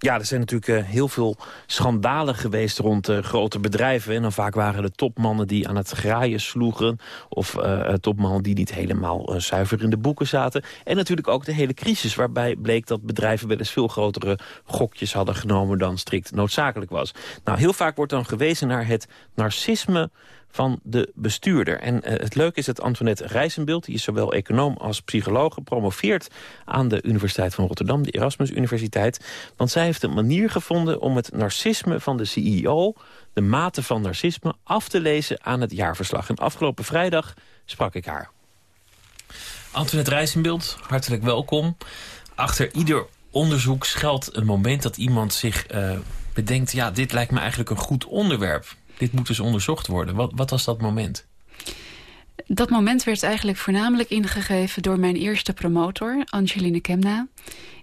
Ja, er zijn natuurlijk uh, heel veel schandalen geweest rond uh, grote bedrijven. En dan vaak waren de topmannen die aan het graaien sloegen... of uh, topmannen die niet helemaal zuiver in de boeken zaten. En natuurlijk ook de hele crisis waarbij bleek dat bedrijven... wel eens veel grotere gokjes hadden genomen dan strikt noodzakelijk was. Nou, heel vaak wordt dan gewezen naar het narcisme van de bestuurder. En uh, het leuke is dat Antoinette Rijzenbeeld... die is zowel econoom als psycholoog gepromoveerd... aan de Universiteit van Rotterdam, de Erasmus Universiteit. Want zij heeft een manier gevonden om het narcisme van de CEO... de mate van narcisme af te lezen aan het jaarverslag. En afgelopen vrijdag sprak ik haar. Antoinette Rijzenbeeld, hartelijk welkom. Achter ieder onderzoek schuilt een moment dat iemand zich uh, bedenkt... ja, dit lijkt me eigenlijk een goed onderwerp dit moet dus onderzocht worden. Wat, wat was dat moment? Dat moment werd eigenlijk voornamelijk ingegeven door mijn eerste promotor, Angeline Kemna.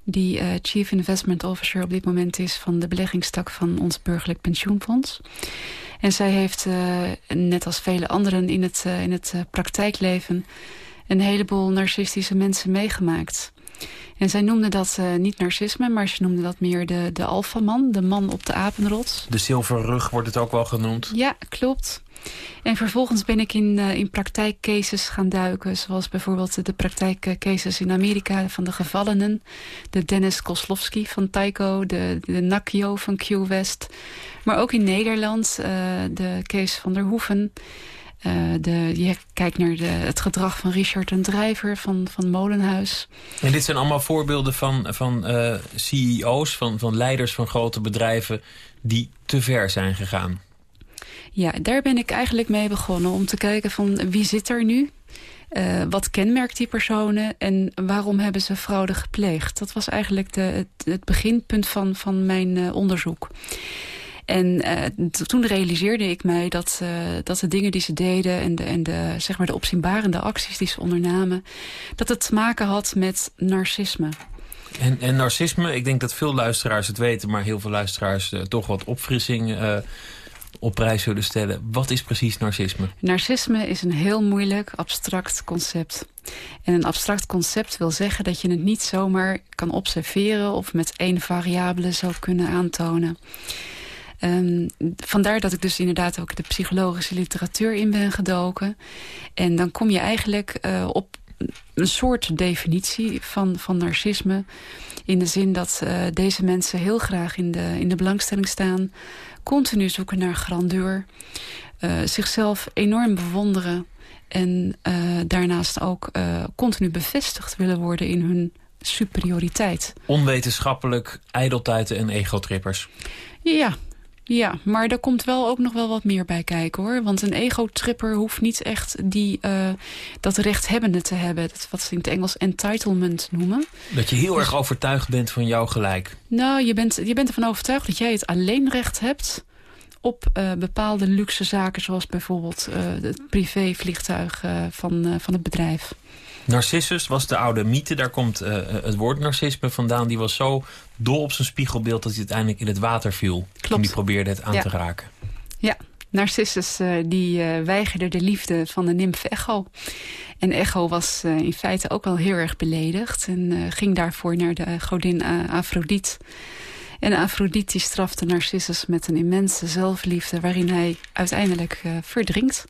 Die uh, Chief Investment Officer op dit moment is van de beleggingstak van ons burgerlijk pensioenfonds. En zij heeft, uh, net als vele anderen in het, uh, in het praktijkleven, een heleboel narcistische mensen meegemaakt. En zij noemde dat uh, niet narcisme, maar ze noemde dat meer de, de alfaman, de man op de apenrots. De zilverrug wordt het ook wel genoemd. Ja, klopt. En vervolgens ben ik in, uh, in praktijkcases gaan duiken. Zoals bijvoorbeeld de praktijkcases in Amerika van de gevallenen. De Dennis Koslowski van Tyco. De, de Nakio van Q-West. Maar ook in Nederland uh, de case van der Hoeven. Uh, de, je kijkt naar de, het gedrag van Richard en Drijver van, van Molenhuis. En dit zijn allemaal voorbeelden van, van uh, CEO's, van, van leiders van grote bedrijven... die te ver zijn gegaan. Ja, daar ben ik eigenlijk mee begonnen. Om te kijken van wie zit er nu? Uh, wat kenmerkt die personen en waarom hebben ze fraude gepleegd? Dat was eigenlijk de, het, het beginpunt van, van mijn onderzoek. En uh, toen realiseerde ik mij dat, uh, dat de dingen die ze deden... en de, en de, zeg maar de opzienbarende acties die ze ondernamen... dat het te maken had met narcisme. En, en narcisme, ik denk dat veel luisteraars het weten... maar heel veel luisteraars uh, toch wat opfrissing op prijs zullen stellen. Wat is precies narcisme? Narcisme is een heel moeilijk, abstract concept. En een abstract concept wil zeggen dat je het niet zomaar kan observeren... of met één variabele zou kunnen aantonen. Um, vandaar dat ik dus inderdaad ook de psychologische literatuur in ben gedoken. En dan kom je eigenlijk uh, op een soort definitie van, van narcisme. In de zin dat uh, deze mensen heel graag in de, in de belangstelling staan. Continu zoeken naar grandeur. Uh, zichzelf enorm bewonderen. En daarnaast ook continu bevestigd willen worden in hun superioriteit. Onwetenschappelijk, ijdeltuiten en egotrippers. Ja, ja, maar er komt wel ook nog wel wat meer bij kijken hoor. Want een ego-tripper hoeft niet echt die, uh, dat rechthebbende te hebben. Dat wat ze in het Engels entitlement noemen. Dat je heel dus, erg overtuigd bent van jouw gelijk. Nou, je bent, je bent ervan overtuigd dat jij het alleen recht hebt op uh, bepaalde luxe zaken... zoals bijvoorbeeld uh, het privévliegtuig van, van het bedrijf. Narcissus was de oude mythe, daar komt uh, het woord narcisme vandaan. Die was zo dol op zijn spiegelbeeld dat hij uiteindelijk in het water viel. Klopt. Toen hij probeerde het aan ja. te raken. Ja, Narcissus uh, die uh, weigerde de liefde van de nimf Echo. En Echo was uh, in feite ook wel heel erg beledigd. En ging daarvoor naar de godin Afrodite. En Afrodite die strafte Narcissus met een immense zelfliefde... waarin hij uiteindelijk verdrinkt.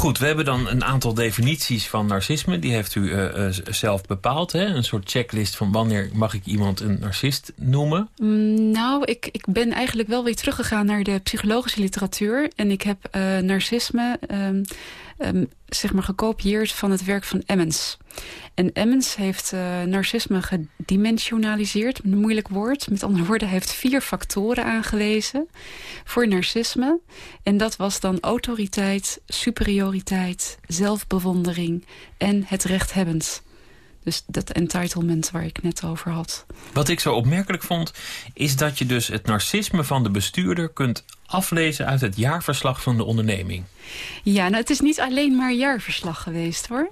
Goed, we hebben dan een aantal definities van narcisme. Die heeft u uh, uh, zelf bepaald. Hè? Een soort checklist van wanneer mag ik iemand een narcist noemen? Mm, nou, ik, ik ben eigenlijk wel weer teruggegaan naar de psychologische literatuur. En ik heb uh, narcisme um, um, zeg maar gekopieerd van het werk van Emmons. En Emmons heeft uh, narcisme gedimensionaliseerd, een moeilijk woord. Met andere woorden, hij heeft vier factoren aangewezen voor narcisme. En dat was dan autoriteit, superioriteit, zelfbewondering en het rechthebbend. Dus dat entitlement waar ik net over had. Wat ik zo opmerkelijk vond, is dat je dus het narcisme van de bestuurder kunt aflezen uit het jaarverslag van de onderneming. Ja, nou, het is niet alleen maar jaarverslag geweest hoor.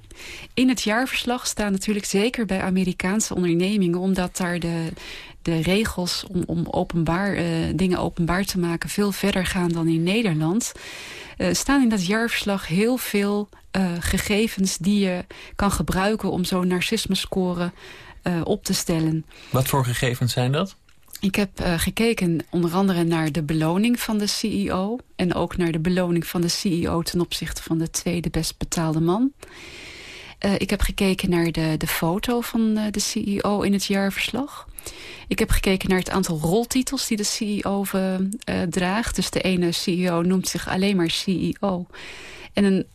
In het jaarverslag staan natuurlijk zeker bij Amerikaanse ondernemingen... omdat daar de, de regels om, om openbaar, uh, dingen openbaar te maken veel verder gaan dan in Nederland. Uh, staan in dat jaarverslag heel veel uh, gegevens die je kan gebruiken om zo'n narcisme-score op te stellen. Wat voor gegevens zijn dat? Ik heb uh, gekeken onder andere naar de beloning van de CEO... en ook naar de beloning van de CEO ten opzichte van de tweede best betaalde man. Ik heb gekeken naar de, de foto van de CEO in het jaarverslag. Ik heb gekeken naar het aantal roltitels die de CEO draagt. Dus de ene CEO noemt zich alleen maar CEO. En een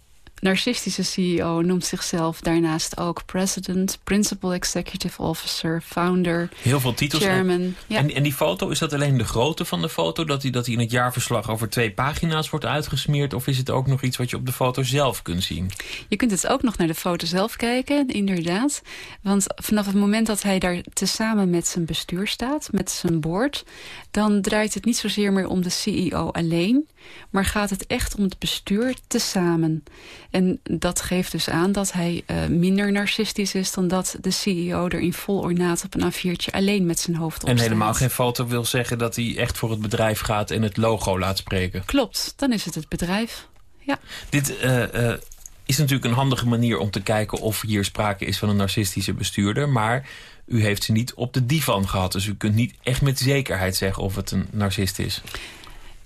narcistische CEO noemt zichzelf daarnaast ook president, principal executive officer, founder, Heel veel titels. chairman. En, Ja. en, en die foto, is dat alleen de grootte van de foto? Dat die, dat die in het jaarverslag over twee pagina's wordt uitgesmeerd? Of is het ook nog iets wat je op de foto zelf kunt zien? Je kunt het ook nog naar de foto zelf kijken, inderdaad. Want vanaf het moment dat hij daar tezamen met zijn bestuur staat, met zijn board... dan draait het niet zozeer meer om de CEO alleen... maar gaat het echt om het bestuur tezamen. En dat geeft dus aan dat hij uh, minder narcistisch is... dan dat de CEO er in vol ornaat op een A4'tje alleen met zijn hoofd op En helemaal geen foto wil zeggen dat hij echt voor het bedrijf gaat... en het logo laat spreken. Klopt, dan is het het bedrijf. Ja. Dit uh, uh, is natuurlijk een handige manier om te kijken of hier sprake is van een narcistische bestuurder. Maar u heeft ze niet op de divan gehad. Dus u kunt niet echt met zekerheid zeggen of het een narcist is.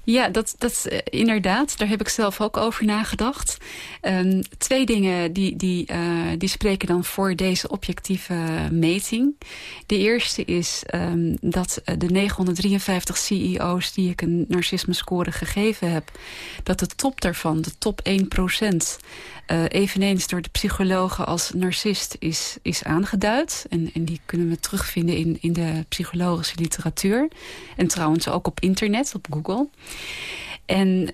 Ja, dat, dat uh, inderdaad. Daar heb ik zelf ook over nagedacht. Um, twee dingen die, die, uh, die spreken dan voor deze objectieve meting. De eerste is um, dat de 953 CEO's die ik een narcisme-score gegeven heb... dat de top daarvan, de top 1 procent... Uh, eveneens door de psychologen als narcist is, is aangeduid. En, en die kunnen we terugvinden in, in de psychologische literatuur. En trouwens ook op internet, op Google. En uh,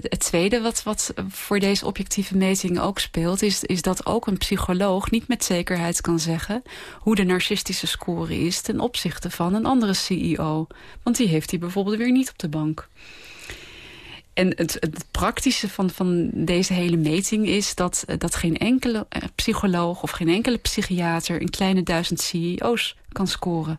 het tweede wat, wat voor deze objectieve meting ook speelt... Is, is dat ook een psycholoog niet met zekerheid kan zeggen... hoe de narcistische score is ten opzichte van een andere CEO. Want die heeft hij bijvoorbeeld weer niet op de bank. En het, het, praktische van, van deze hele meting is dat, dat geen enkele psycholoog of geen enkele psychiater een kleine duizend CEO's kan scoren.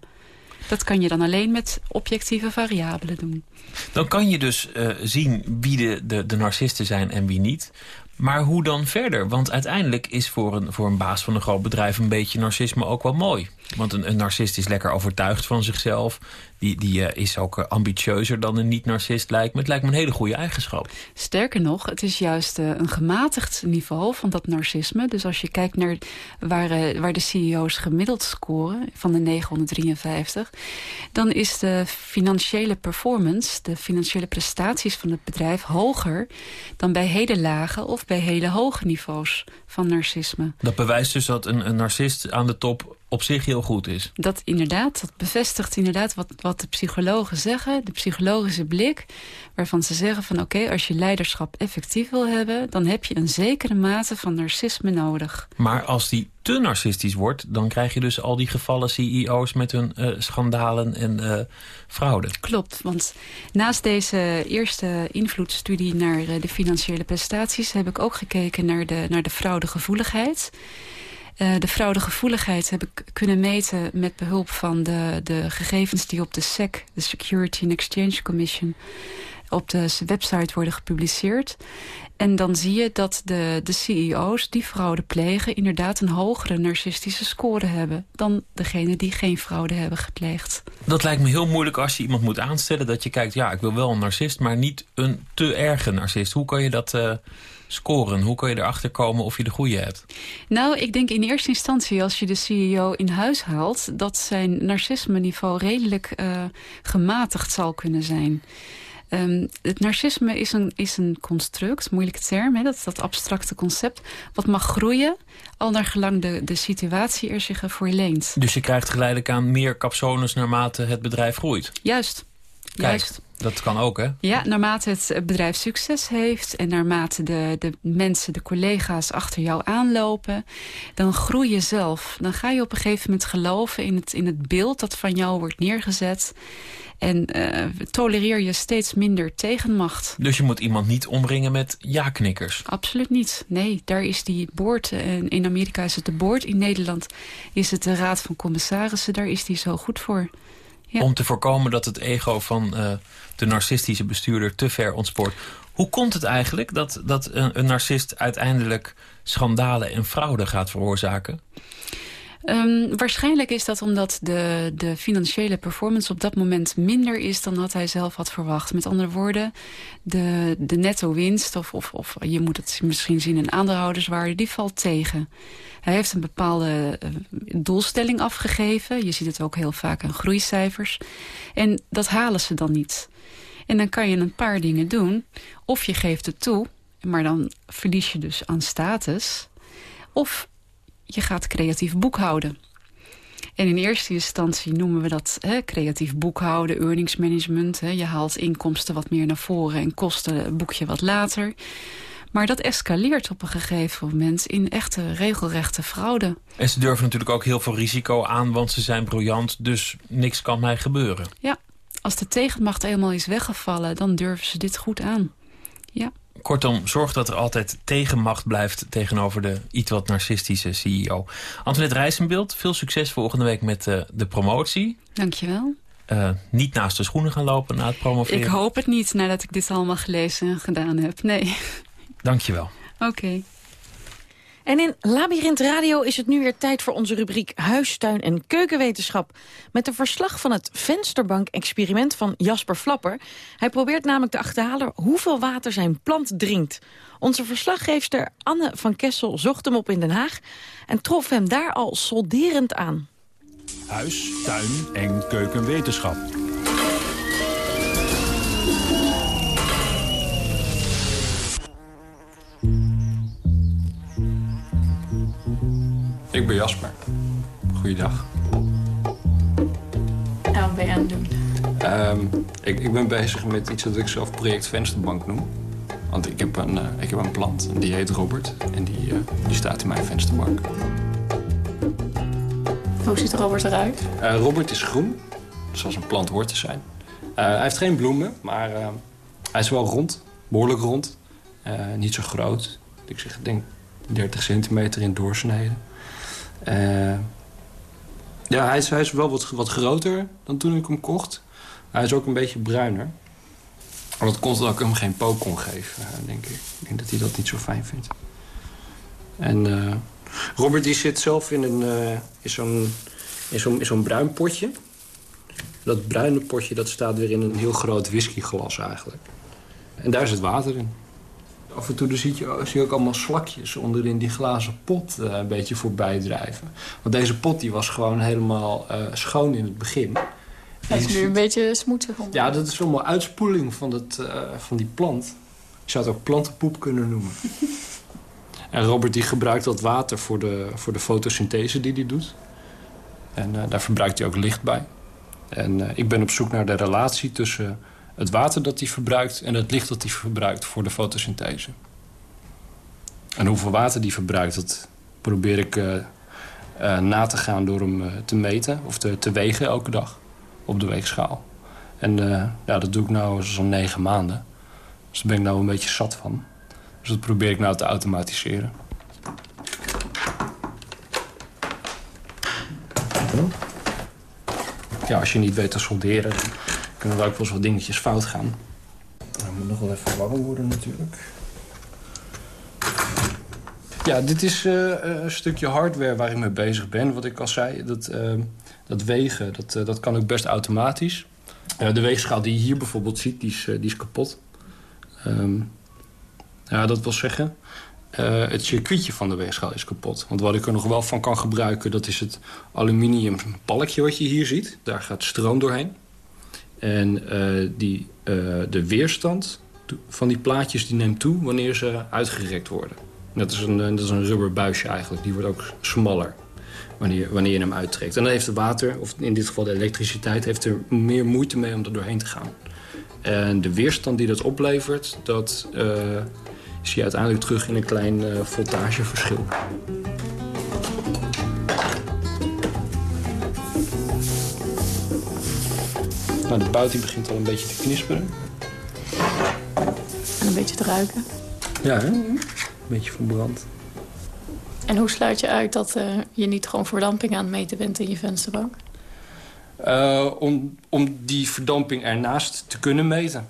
Dat kan je dan alleen met objectieve variabelen doen. Dan kan je dus uh, zien wie de, de, de narcisten zijn en wie niet. Maar hoe dan verder? Want uiteindelijk is voor een, voor een baas van een groot bedrijf... een beetje narcisme ook wel mooi. Want een, een narcist is lekker overtuigd van zichzelf. Die, die uh, is ook uh, ambitieuzer dan een niet-narcist lijkt me. Het lijkt me een hele goede eigenschap. Sterker nog, het is juist uh, een gematigd niveau van dat narcisme. Dus als je kijkt naar waar, waar de CEO's gemiddeld scoren... van de 953... dan is de financiële performance, de financiële prestaties van het bedrijf... hoger dan bij hele lage of bij hele hoge niveaus van narcisme. Dat bewijst dus dat een, een narcist aan de top op zich heel goed is. Dat inderdaad, dat bevestigt inderdaad wat, wat de psychologen zeggen. De psychologische blik, waarvan ze zeggen van... oké, okay, als je leiderschap effectief wil hebben... dan heb je een zekere mate van narcisme nodig. Maar als die te narcistisch wordt... dan krijg je dus al die gevallen CEO's met hun uh, schandalen en uh, fraude. Klopt, want naast deze eerste invloedstudie... naar uh, de financiële prestaties... heb ik ook gekeken naar de, naar de fraudegevoeligheid... Uh, de fraudegevoeligheid heb ik kunnen meten met behulp van de, de gegevens die op de SEC, de Security and Exchange Commission, op de website worden gepubliceerd. En dan zie je dat de, de CEO's die fraude plegen inderdaad een hogere narcistische score hebben dan degene die geen fraude hebben gepleegd. Dat lijkt me heel moeilijk als je iemand moet aanstellen dat je kijkt, ja ik wil wel een narcist, maar niet een te erge narcist. Hoe kan je dat... Uh scoren? Hoe kun je erachter komen of je de goede hebt? Nou, ik denk in eerste instantie als je de CEO in huis haalt... dat zijn narcisme-niveau redelijk uh, gematigd zal kunnen zijn. Um, het narcisme is een, is een construct, moeilijke term, hè, dat is dat abstracte concept... wat mag groeien al naar gelang de, de situatie er zich ervoor leent. Dus je krijgt geleidelijk aan meer capsones naarmate het bedrijf groeit? Juist. Kijk. Juist. Dat kan ook, hè? Ja, naarmate het bedrijf succes heeft... en naarmate de, de mensen, de collega's achter jou aanlopen... dan groei je zelf. Dan ga je op een gegeven moment geloven in het, in het beeld... dat van jou wordt neergezet... En uh, tolereer je steeds minder tegenmacht. Dus je moet iemand niet omringen met ja-knikkers? Absoluut niet. Nee, daar is die boord. En in Amerika is het de boord. In Nederland is het de Raad van Commissarissen. Daar is die zo goed voor. Om te voorkomen dat het ego van uh, de narcistische bestuurder te ver ontspoort. Hoe komt het eigenlijk dat, dat een narcist uiteindelijk schandalen en fraude gaat veroorzaken? Um, waarschijnlijk is dat omdat de, de financiële performance op dat moment minder is dan dat hij zelf had verwacht. Met andere woorden, de, de netto winst, of, of, of je moet het misschien zien in aandeelhouderswaarde, die valt tegen. Hij heeft een bepaalde uh, doelstelling afgegeven. Je ziet het ook heel vaak aan groeicijfers. En dat halen ze dan niet. En dan kan je een paar dingen doen. Of je geeft het toe, maar dan verlies je dus aan status. Of je gaat creatief boekhouden. En in eerste instantie noemen we dat hè, creatief boekhouden, earningsmanagement. Hè. Je haalt inkomsten wat meer naar voren en kosten boek je wat later. Maar dat escaleert op een gegeven moment in echte regelrechte fraude. En ze durven natuurlijk ook heel veel risico aan, want ze zijn briljant. Dus niks kan mij gebeuren. Ja, als de tegenmacht eenmaal is weggevallen, dan durven ze dit goed aan. Ja. Kortom, zorg dat er altijd tegenmacht blijft tegenover de iets wat narcistische CEO. Antoinette Rijzenbeeld, veel succes volgende week met uh, de promotie. Dankjewel. Uh, niet naast de schoenen gaan lopen na het promoveren? Ik hoop het niet, nadat ik dit allemaal gelezen en gedaan heb. Nee. Dankjewel. Oké. En in Labyrinth Radio is het nu weer tijd voor onze rubriek Huistuin en Keukenwetenschap. Met een verslag van het vensterbank-experiment van Jasper Flapper. Hij probeert namelijk te achterhalen hoeveel water zijn plant drinkt. Onze verslaggeefster Anne van Kessel zocht hem op in Den Haag... en trof hem daar al solderend aan. Huis, tuin en keukenwetenschap. Ik ben Jasper. Goeiedag. En wat ben je aan het doen? Um, ik, ik, ben bezig met iets dat ik zelf project Vensterbank noem. Want ik heb een, uh, ik heb een plant, en die heet Robert. En die, uh, die staat in mijn vensterbank. Hoe ziet Robert eruit? Uh, Robert is groen, zoals een plant hoort te zijn. hij heeft geen bloemen, maar hij is wel rond. Behoorlijk rond. niet zo groot. Ik zeg, denk 30 centimeter in doorsnede. Uh, ja, hij is, hij is wel wat, wat groter dan toen ik hem kocht. Hij is ook een beetje bruiner. Maar dat komt omdat ik hem geen pook kon geven, eh, denk ik. Ik denk dat hij dat niet zo fijn vindt. En uh, Robert die zit zelf in, een, in zo'n zo'n zo'n bruin potje. Dat bruine potje dat staat weer in een heel groot whiskyglas eigenlijk. En daar zit water in. Af en toe dan zie, je, zie je ook allemaal slakjes onderin die glazen pot uh, een beetje voorbij drijven. Want deze pot die was gewoon helemaal uh, schoon in het begin. Hij is nu een beetje smoetsig. Ja, dat is allemaal uitspoeling van, het, uh, van die plant. Je zou het ook plantenpoep kunnen noemen. (laughs) en Robert die gebruikt dat water voor de, voor de fotosynthese die hij doet. En daar verbruikt hij ook licht bij. En ik ben op zoek naar de relatie tussen het water dat hij verbruikt en het licht dat hij verbruikt voor de fotosynthese. En hoeveel water die verbruikt, dat probeer ik uh, uh, na te gaan door hem uh, te meten of te, wegen elke dag op de weegschaal. En ja, dat doe ik nu zo'n negen maanden. Dus daar ben ik nou een beetje zat van. Dus dat probeer ik nou te automatiseren. Ja, als je niet weet te solderen, kunnen er ook wel eens wat dingetjes fout gaan. Het moet nog wel even warm worden natuurlijk. Ja, dit is uh, een stukje hardware waar ik mee bezig ben. Wat ik al zei, dat, uh, dat wegen, dat, uh, dat kan ook best automatisch. de weegschaal die je hier bijvoorbeeld ziet, die is, die is kapot. Um, ja, dat wil zeggen, het circuitje van de weegschaal is kapot. Want wat ik er nog wel van kan gebruiken, dat is het aluminium balkje wat je hier ziet. Daar gaat stroom doorheen. En uh, die, uh, de weerstand van die plaatjes die neemt toe wanneer ze uitgerekt worden. Dat is een, dat is een rubber buisje eigenlijk. Die wordt ook smaller wanneer, wanneer je hem uittrekt. En dan heeft het water, of in dit geval de elektriciteit... heeft er meer moeite mee om er doorheen te gaan. En de weerstand die dat oplevert... dat uh, zie je uiteindelijk terug in een klein voltageverschil. Nou, de buiten begint al een beetje te knisperen. En een beetje te ruiken. Ja, hè? Een beetje verbrand. En hoe sluit je uit dat uh, je niet gewoon verdamping aan het meten bent in je vensterbank? Uh, om, om die verdamping ernaast te kunnen meten.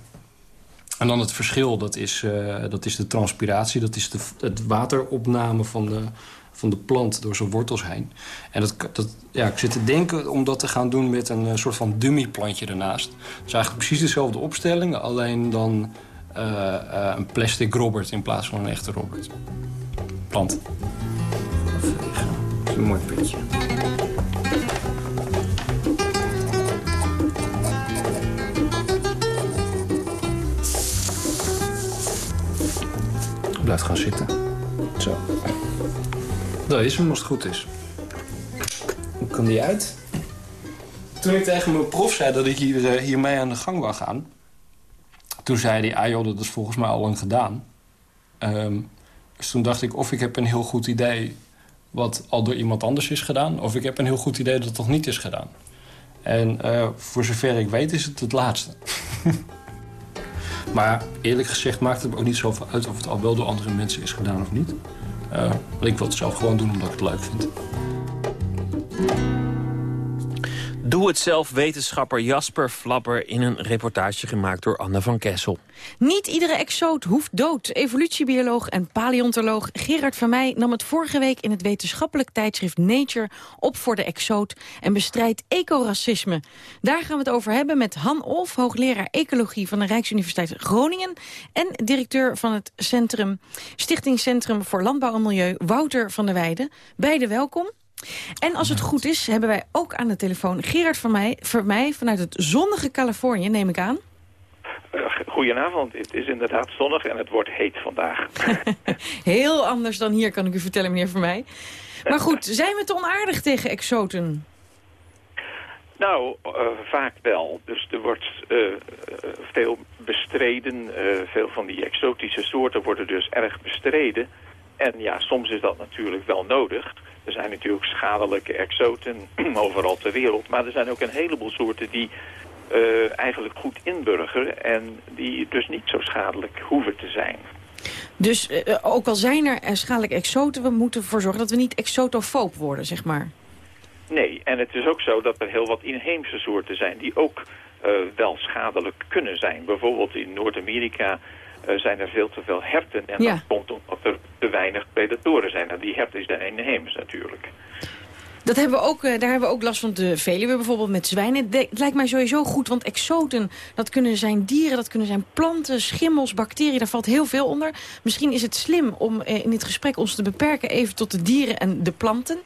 En dan het verschil, dat is, uh, dat is de transpiratie. Dat is de, het wateropname van de, van de plant door zijn wortels heen. En dat, dat, ja, ik zit te denken om dat te gaan doen met een uh, soort van dummy-plantje ernaast. Het is eigenlijk precies dezelfde opstelling, alleen dan uh, een plastic Robert in plaats van een echte Robert. Plant. Dat is een mooi puntje. Blijft gaan zitten. Zo. Dat is hem als het goed is. Hoe kan die uit? Toen ik tegen mijn prof zei dat ik hier, uh, hiermee aan de gang wou gaan... toen zei hij, ah joh, dat is volgens mij al lang gedaan. Um, dus toen dacht ik, of ik heb een heel goed idee... wat al door iemand anders is gedaan... of ik heb een heel goed idee dat het toch niet is gedaan. En uh, voor zover ik weet is het het laatste. (laughs) maar eerlijk gezegd maakt het me ook niet zoveel uit... of het al wel door andere mensen is gedaan of niet. Want ik wil het zelf gewoon doen omdat ik het leuk vind. Doe het zelf wetenschapper Jasper Flapper in een reportage gemaakt door Anne van Kessel. Niet iedere exoot hoeft dood. Evolutiebioloog en paleontoloog Gerard van Meij nam het vorige week in het wetenschappelijk tijdschrift Nature op voor de exoot en bestrijdt ecoracisme. Daar gaan we het over hebben met Han Olf, hoogleraar ecologie van de Rijksuniversiteit Groningen en directeur van het Centrum, Stichtingscentrum voor Landbouw en Milieu Wouter van der Weijden. Beide welkom. En als het goed is, hebben wij ook aan de telefoon Gerard van mij, mij vanuit het zonnige Californië, neem ik aan. Uh, goedenavond, het is inderdaad zonnig en het wordt heet vandaag. (laughs) (laughs) Heel anders dan hier, kan ik u vertellen, meneer Van mij. Maar goed, zijn we te onaardig tegen exoten? Nou, uh, vaak wel. Dus er wordt uh, veel bestreden. veel van die exotische soorten worden dus erg bestreden. En ja, soms is dat natuurlijk wel nodig. Er zijn natuurlijk schadelijke exoten (clears throat) overal ter wereld. Maar er zijn ook een heleboel soorten die uh, eigenlijk goed inburgeren... en die dus niet zo schadelijk hoeven te zijn. Dus uh, ook al zijn er schadelijke exoten... we moeten ervoor zorgen dat we niet exotofoob worden, zeg maar. Nee, en het is ook zo dat er heel wat inheemse soorten zijn... die ook uh, wel schadelijk kunnen zijn. Bijvoorbeeld in Noord-Amerika zijn er veel te veel herten. En ja. dat komt omdat er te weinig predatoren zijn. En die hert is de inheems natuurlijk. Dat hebben we ook, daar hebben we ook last van de Veluwe bijvoorbeeld met zwijnen. Het lijkt mij sowieso goed, want exoten, dat kunnen zijn dieren, dat kunnen zijn planten, schimmels, bacteriën. Daar valt heel veel onder. Misschien is het slim om in dit gesprek ons te beperken even tot de dieren en de planten.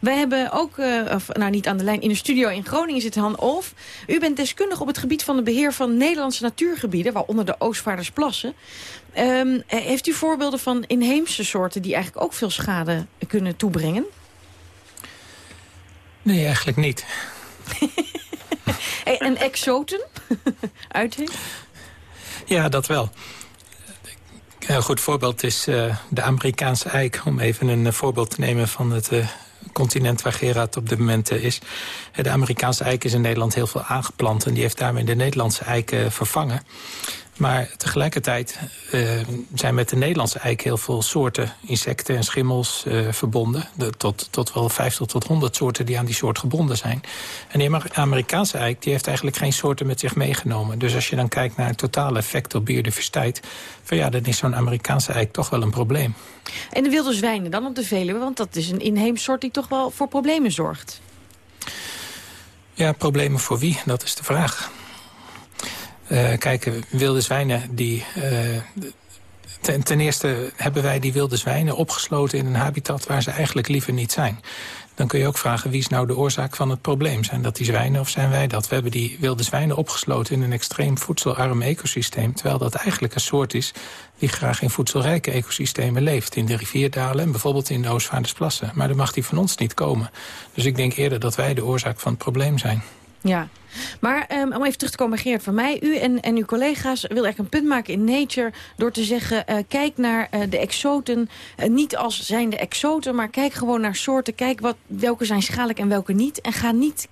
Wij hebben ook, uh, of, nou niet aan de lijn, in de studio in Groningen zit Han Olf. U bent deskundig op het gebied van het beheer van Nederlandse natuurgebieden, waaronder de Oostvaardersplassen. Um, heeft u voorbeelden van inheemse soorten die eigenlijk ook veel schade kunnen toebrengen? Nee, eigenlijk niet. (laughs) en exoten? (laughs) Uiting? Ja, dat wel. Een goed voorbeeld is uh, de Amerikaanse eik. Om even een uh, voorbeeld te nemen van het uh, continent waar Gerard op dit moment is. De Amerikaanse eik is in Nederland heel veel aangeplant... en die heeft daarmee de Nederlandse eik vervangen. Maar tegelijkertijd uh, zijn met de Nederlandse eik heel veel soorten insecten en schimmels uh, verbonden. De, tot, tot wel 50 tot 100 soorten die aan die soort gebonden zijn. En die Amerikaanse eik die heeft eigenlijk geen soorten met zich meegenomen. Dus als je dan kijkt naar het totale effect op biodiversiteit... Van ja, dan is zo'n Amerikaanse eik toch wel een probleem. En de wilde zwijnen dan op de Veluwe? Want dat is een inheems soort die toch wel voor problemen zorgt. Ja, problemen voor wie? Dat is de vraag. Uh, kijk, wilde zwijnen die... Uh, ten, ten, eerste hebben wij die wilde zwijnen opgesloten in een habitat waar ze eigenlijk liever niet zijn. Dan kun je ook vragen wie is nou de oorzaak van het probleem. Zijn dat die zwijnen of zijn wij dat? We hebben die wilde zwijnen opgesloten in een extreem voedselarm ecosysteem. Terwijl dat eigenlijk een soort is die graag in voedselrijke ecosystemen leeft. In de rivierdalen en bijvoorbeeld in de Oostvaardersplassen. Maar dan mag die van ons niet komen. Dus ik denk eerder dat wij de oorzaak van het probleem zijn. Ja, maar um, om even terug te komen, Geert van mij. U en, en uw collega's willen echt een punt maken in Nature... door te zeggen, uh, kijk naar uh, de exoten. Uh, niet als zijn de exoten, maar kijk gewoon naar soorten. Kijk wat, welke zijn schadelijk en welke niet. En ga niet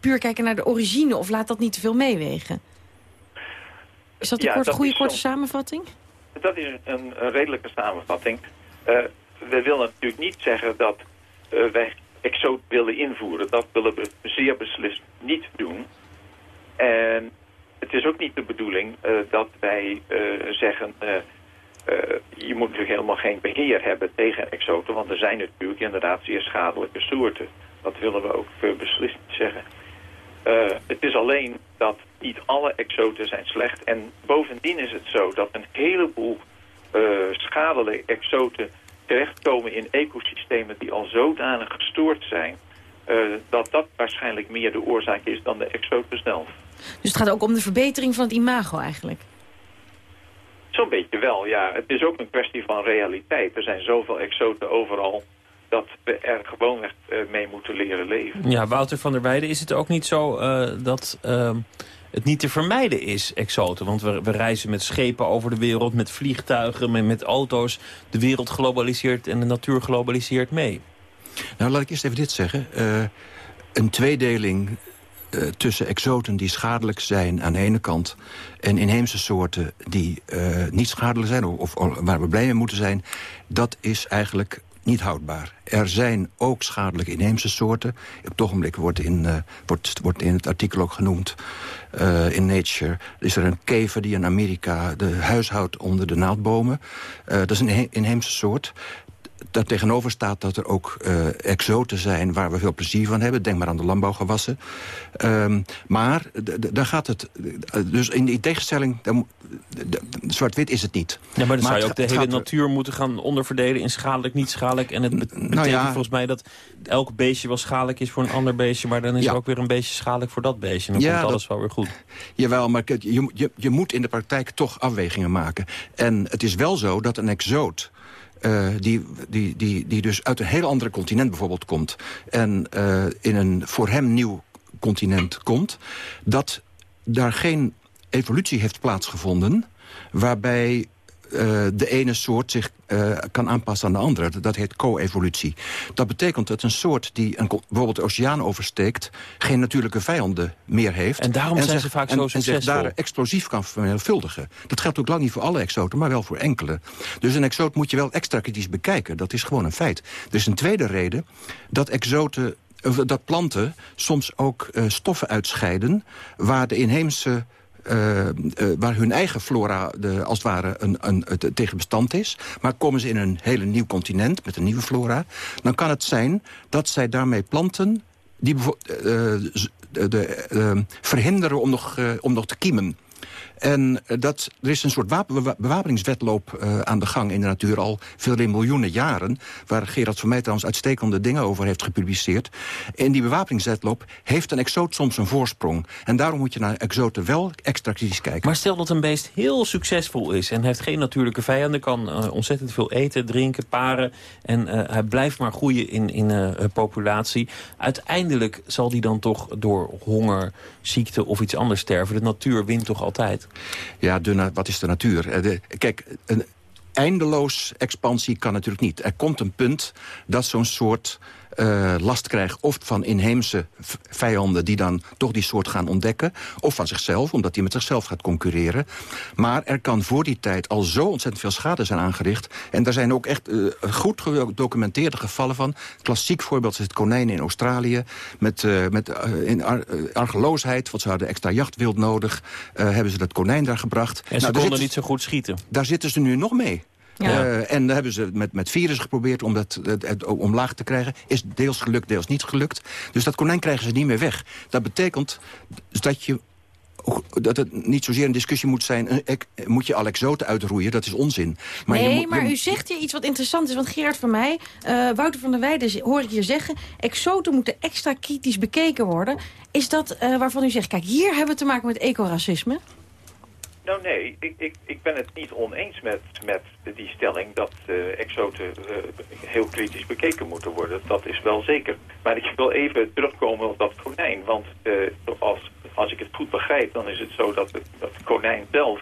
puur kijken naar de origine of laat dat niet te veel meewegen. Is dat een ja, kort, dat goede korte samenvatting? Dat is een, een redelijke samenvatting. Eh, we willen natuurlijk niet zeggen dat eh, wij exoot willen invoeren. Dat willen we zeer beslist niet doen. En het is ook niet de bedoeling eh, dat wij eh, zeggen... eh, je moet natuurlijk helemaal geen beheer hebben tegen exoten... want er zijn natuurlijk inderdaad zeer schadelijke soorten. Dat willen we ook beslist niet zeggen. Het is alleen dat niet alle exoten zijn slecht. En bovendien is het zo dat een heleboel schadelijke exoten terechtkomen in ecosystemen die al zodanig gestoord zijn... eh, dat dat waarschijnlijk meer de oorzaak is dan de exoten zelf. Dus het gaat ook om de verbetering van het imago eigenlijk. Zo'n beetje wel, ja. Het is ook een kwestie van realiteit. Er zijn zoveel exoten overal dat we er gewoonweg eh, mee moeten leren leven. Ja, Wouter van der Weijden, is het ook niet zo eh, dat ehm, het niet te vermijden is, exoten? Want we, reizen met schepen over de wereld, met vliegtuigen, met, met auto's. De wereld globaliseert en de natuur globaliseert mee. Nou, laat ik eerst even dit zeggen. Eh, een tweedeling eh, tussen exoten die schadelijk zijn aan de ene kant... en inheemse soorten die eh, niet schadelijk zijn of waar we blij mee moeten zijn... dat is eigenlijk niet houdbaar. Er zijn ook schadelijke inheemse soorten. Op het ogenblik wordt in, eh, wordt, wordt in het artikel ook genoemd... eh, in Nature is er een kever die in Amerika de huishoudt onder de naaldbomen. Eh, dat is een inhe- inheemse soort. Daar tegenover staat dat er ook eh, exoten zijn waar we veel plezier van hebben. Denk maar aan de landbouwgewassen. Ehm, maar daar gaat het... eh, Dus in die tegenstelling, zwart-wit is het niet. Ja, maar dan zou je ook de hele natuur moeten gaan onderverdelen in schadelijk, niet schadelijk. En het bet- betekent ja. volgens mij dat elk beestje wel schadelijk is voor een ander beestje... maar dan is Ja. er ook weer een beestje schadelijk voor dat beestje. En dan Ja, komt dat- alles wel weer goed. Jawel, maar je, je, je moet in de praktijk toch afwegingen maken. En het is wel zo dat een exoot... eh, die, die, die, die dus uit een heel ander continent bijvoorbeeld komt... en eh, in een voor hem nieuw continent komt... dat daar geen evolutie heeft plaatsgevonden... waarbij eh, de ene soort zich eh, kan aanpassen aan de andere. Dat heet co-evolutie. Dat betekent dat een soort die een, bijvoorbeeld de oceaan oversteekt... geen natuurlijke vijanden meer heeft. En daarom zijn zich- ze vaak en- zo En zich succesvol. daar explosief kan vermenigvuldigen. Dat geldt ook lang niet voor alle exoten, maar wel voor enkele. Dus een exoot moet je wel extra kritisch bekijken. Dat is gewoon een feit. Er is een tweede reden dat exoten of dat planten soms ook eh, stoffen uitscheiden... waar de inheemse eh, eh, waar hun eigen flora de, als het ware een, een, het, tegen bestand is. Maar komen ze in een hele nieuw continent met een nieuwe flora... dan kan het zijn dat zij daarmee planten... die eh, de, de, eh, verhinderen om nog, eh, om nog te kiemen. En eh, dat, er is een soort wapen, bewa- bewapeningswetloop eh, aan de gang in de natuur al vele miljoenen jaren. Waar Gerard van Mij trouwens uitstekende dingen over heeft gepubliceerd. In die bewapeningswetloop heeft een exoot soms een voorsprong. En daarom moet je naar exoten wel extra kritisch kijken. Maar stel dat een beest heel succesvol is en heeft geen natuurlijke vijanden... kan eh, ontzettend veel eten, drinken, paren... en hij blijft maar groeien in, in populatie. Uiteindelijk zal die dan toch door honger, ziekte of iets anders sterven. De natuur wint toch altijd? Ja, wat is de natuur? Eh, de- kijk, een eindeloos expansie kan natuurlijk niet. Er komt een punt dat zo'n soort eh, last krijgt... of van inheemse vijanden die dan toch die soort gaan ontdekken... of van zichzelf, omdat hij met zichzelf gaat concurreren. Maar er kan voor die tijd al zo ontzettend veel schade zijn aangericht. En daar zijn ook echt eh, goed gedocumenteerde gevallen van. Klassiek voorbeeld is het konijn in Australië. Met, eh, met in ar argeloosheid, want ze hadden extra jachtwild nodig... hebben ze dat konijn daar gebracht. En ze Nou, konden zitten- niet zo goed schieten. daar zitten ze nu nog mee. Ja. Eh, en dan hebben ze met, met virus geprobeerd om dat het, het omlaag te krijgen. Is deels gelukt, deels niet gelukt. Dus dat konijn krijgen ze niet meer weg. Dat betekent dat je dat het niet zozeer een discussie moet zijn... moet je al exoten uitroeien, dat is onzin. Maar je nee, maar je- u zegt hier iets wat interessant is. Want Gerard van mij, eh, Wouter van der Weijden hoor ik hier zeggen... exoten moeten extra kritisch bekeken worden. Is dat eh, waarvan u zegt, kijk, hier hebben we te maken met ecoracisme? Nou nee, ik, ik, ik ben het niet oneens met, met die stelling dat eh, exoten eh, heel kritisch bekeken moeten worden. Dat is wel zeker. Maar ik wil even terugkomen op dat konijn. Want eh, als, als ik het goed begrijp, dan is het zo dat het, dat konijn zelf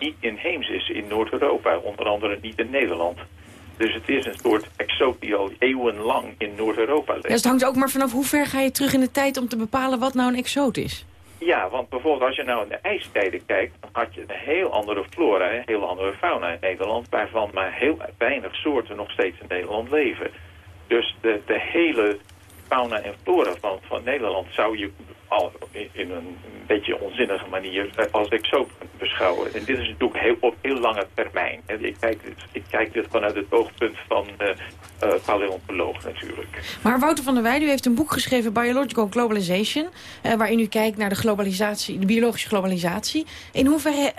niet inheems is in Noord-Europa. Onder andere niet in Nederland. Dus het is een soort exoot die al eeuwenlang in Noord-Europa leeft. Ja, dus het hangt ook maar vanaf hoe ver ga je terug in de tijd... om te bepalen wat nou een exoot is. Ja, want bijvoorbeeld als je nou in de ijstijden kijkt... dan had je een heel andere flora, een heel andere fauna in Nederland... waarvan maar heel weinig soorten nog steeds in Nederland leven. Dus de, de hele fauna en flora van, van Nederland zou je al in, een beetje onzinnige manier eh, als exoot beschouwen. En dit is natuurlijk heel, op heel lange termijn. En ik, kijk dit, ik kijk dit vanuit het oogpunt van uh, uh, paleontoloog natuurlijk. Maar Wouter van der Weijden, u heeft een boek geschreven, Biological Globalization, uh, waarin u kijkt naar de globalisatie, de biologische globalisatie. In hoeverre,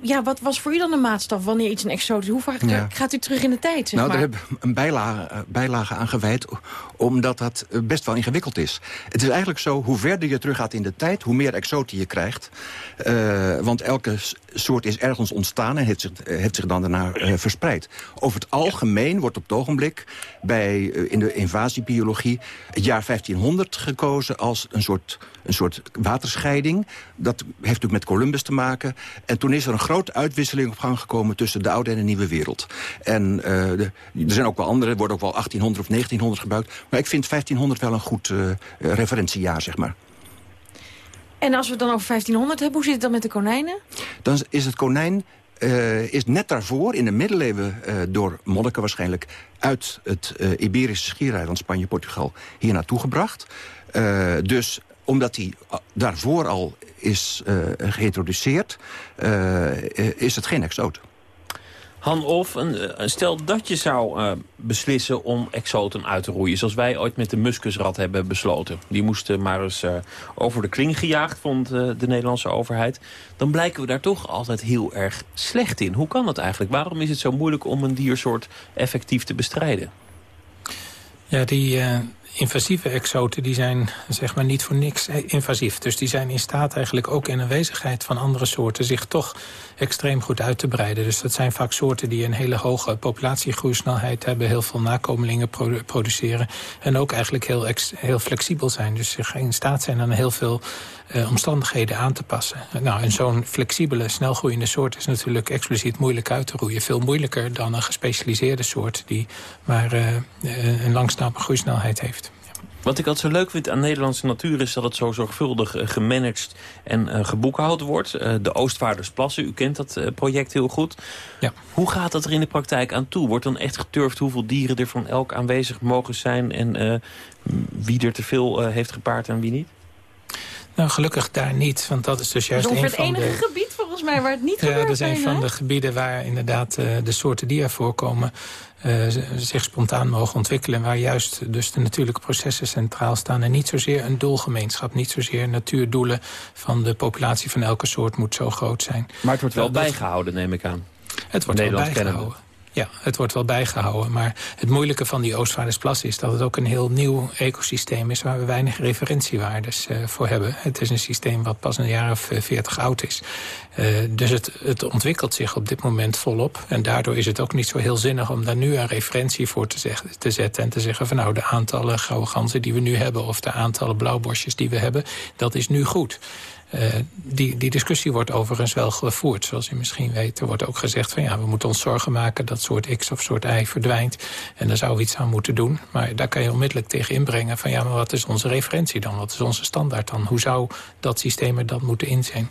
ja, wat was voor u dan de maatstaf wanneer iets een exotisch, hoe vaak ja. gaat u terug in de tijd? Zeg nou, maar? daar heb ik een bijlage, bijlage aan gewijd, omdat dat best wel ingewikkeld is. Het is eigenlijk zo, hoe verder je terug gaat in de tijd, hoe meer exoten je krijgt. Uh, want elke soort is ergens ontstaan en heeft zich, heeft zich dan daarna uh, verspreid. Over het algemeen wordt op het ogenblik bij, in de invasiebiologie... het jaar 1500 gekozen als een soort, een soort waterscheiding. Dat heeft natuurlijk met Columbus te maken. En toen is er een grote uitwisseling op gang gekomen... tussen de oude en de nieuwe wereld. En er zijn ook wel andere, er worden ook wel 1800 of 1900 gebruikt. Maar ik vind 1500 wel een goed referentiejaar, zeg maar. En als we het dan over 1500 hebben, hoe zit het dan met de konijnen? Dan is het konijn uh, is net daarvoor, in de middeleeuwen uh, door monniken waarschijnlijk... uit het uh, Iberische schiereiland Spanje-Portugal hier naartoe gebracht. dus omdat hij daarvoor al is geïntroduceerd, is het geen exoot. Han Of, een, een stel dat je zou uh, beslissen om exoten uit te roeien... zoals wij ooit met de muskusrat hebben besloten. Die moesten maar eens over de kling gejaagd, vond de Nederlandse overheid. Dan blijken we daar toch altijd heel erg slecht in. Hoe kan dat eigenlijk? Waarom is het zo moeilijk om een diersoort effectief te bestrijden? Ja, die invasieve exoten die zijn zeg maar niet voor niks invasief. Dus die zijn in staat eigenlijk ook in aanwezigheid van andere soorten... zich toch extreem goed uit te breiden. Dus dat zijn vaak soorten die een hele hoge populatiegroeisnelheid hebben... heel veel nakomelingen produ produceren... en ook eigenlijk heel, heel flexibel zijn. Dus zich in staat zijn aan heel veel uh, omstandigheden aan te passen. Nou, en zo'n flexibele, snelgroeiende soort is natuurlijk expliciet moeilijk uit te roeien. Veel moeilijker dan een gespecialiseerde soort die maar uh, een langzame groeisnelheid heeft. Wat ik altijd zo leuk vind aan Nederlandse natuur... is dat het zo zorgvuldig uh, gemanaged en uh, geboekhoud wordt. Uh, de Oostvaardersplassen, u kent dat project heel goed. Ja. Hoe gaat dat er in de praktijk aan toe? Wordt dan echt geturfd hoeveel dieren er van elk aanwezig mogen zijn... en wie er te veel heeft gepaard en wie niet? Nou, gelukkig daar niet, want dat is dus juist een van het enige de... gebied volgens mij waar het niet ja, gebeurt. Ja, dat is een van de gebieden waar inderdaad uh, de soorten die er voorkomen... Uh, zich spontaan mogen ontwikkelen... waar juist dus de natuurlijke processen centraal staan... en niet zozeer een doelgemeenschap, niet zozeer natuurdoelen... van de populatie van elke soort moet zo groot zijn. Maar het wordt wel dat- bijgehouden, neem ik aan. Het wordt wel bijgehouden. Ja, het wordt wel bijgehouden. Maar het moeilijke van die Oostvaardersplas is dat het ook een heel nieuw ecosysteem is... waar we weinig referentiewaardes uh, voor hebben. Het is een systeem wat pas een jaar of veertig oud is. Uh, dus het, het ontwikkelt zich op dit moment volop. En daardoor is het ook niet zo heel zinnig om daar nu een referentie voor te, te zetten... en te zeggen van nou, de aantallen gouden ganzen die we nu hebben... of de aantallen blauwborstjes die we hebben, dat is nu goed. Uh, die, die discussie wordt overigens wel gevoerd. Zoals u misschien weet, er wordt ook gezegd van ja, we moeten ons zorgen maken dat soort X of soort Y verdwijnt. En daar zouden we iets aan moeten doen. Maar daar kan je onmiddellijk tegen inbrengen van ja, maar wat is onze referentie dan? Wat is onze standaard dan? Hoe zou dat systeem er dan moeten in zijn?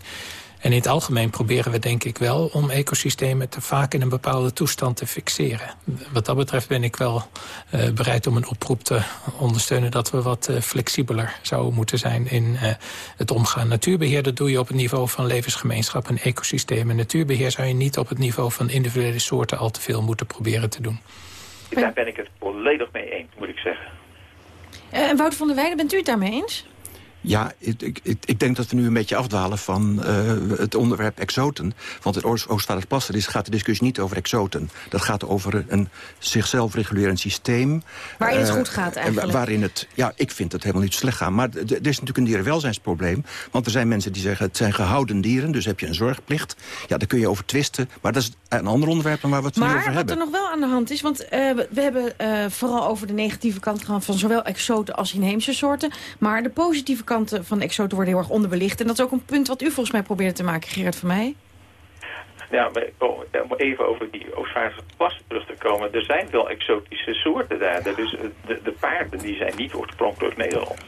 En in het algemeen proberen we denk ik wel om ecosystemen te vaak in een bepaalde toestand te fixeren. Wat dat betreft ben ik wel uh, bereid om een oproep te ondersteunen dat we wat uh, flexibeler zouden moeten zijn in uh, het omgaan. Natuurbeheer dat doe je op het niveau van levensgemeenschap en ecosystemen. Natuurbeheer zou je niet op het niveau van individuele soorten al te veel moeten proberen te doen. Daar ben ik het volledig mee eens, moet ik zeggen. Uh, en Wouter van der Weijden, bent u het daarmee eens? Ja, ik, ik, ik denk dat we nu een beetje afdwalen van uh, het onderwerp exoten. Want in Oostvaardersplassen gaat de discussie niet over exoten. Dat gaat over een zichzelf regulerend systeem. Waarin het uh, goed gaat eigenlijk. Waarin het, ja, ik vind het helemaal niet slecht gaan. Maar er is natuurlijk een dierenwelzijnsprobleem. Want er zijn mensen die zeggen het zijn gehouden dieren. Dus heb je een zorgplicht. Ja, daar kun je over twisten. Maar dat is een ander onderwerp dan waar we het maar nu over hebben. Maar wat er nog wel aan de hand is. Want uh, we, hebben vooral over de negatieve kant gegaan van zowel exoten als inheemse soorten. Maar de positieve kant van exoten worden heel erg onderbelicht. En dat is ook een punt wat u volgens mij probeerde te maken, Gerard van mij. Ja, om even over die Oostvaarderse plassen terug te komen. Er zijn wel exotische soorten daar. Dus de, de paarden die zijn niet oorspronkelijk Nederland.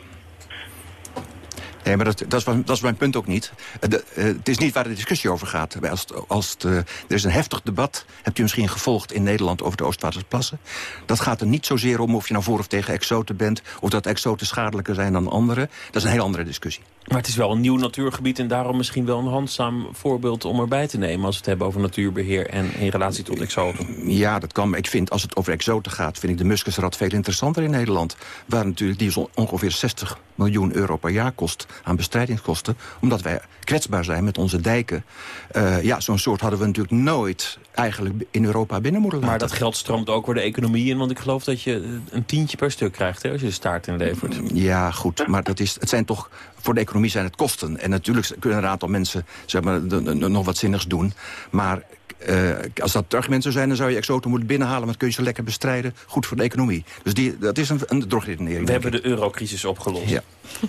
Nee, maar dat, dat, is, mijn punt ook niet. Eh, de, uh, het is niet waar de discussie over gaat. Als, als uh, er is een heftig debat, hebt u misschien gevolgd in Nederland over de Oostvaardersplassen. Dat gaat er niet zozeer om of je nou voor of tegen exoten bent... of dat exoten schadelijker zijn dan anderen. Dat is een heel andere discussie. Maar het is wel een nieuw natuurgebied en daarom misschien wel een handzaam voorbeeld om erbij te nemen... als we het hebben over natuurbeheer en in relatie tot exoten. Ja, dat kan. Ik vind, als het over exoten gaat, vind ik de muskusrat veel interessanter in Nederland. Waar natuurlijk die ongeveer 60 miljoen euro per jaar kost aan bestrijdingskosten. Omdat wij kwetsbaar zijn met onze dijken. Uh, ja, zo'n soort hadden we natuurlijk nooit eigenlijk in Europa binnen moeten laten. Maar dat geld stroomt ook voor de economie in. Want ik geloof dat je een tientje per stuk krijgt hè, als je de staart inlevert. Ja, goed. Maar dat is, het zijn toch voor de economie zijn het kosten. En natuurlijk kunnen een aantal mensen zeg maar, nog wat zinnigs doen. Maar uh, als dat argument zou zijn, dan zou je exoten moeten binnenhalen... maar dan kun je ze lekker bestrijden. Goed voor de economie. Dus die, dat is een, een drogredenering. We hebben de eurocrisis opgelost. Ja.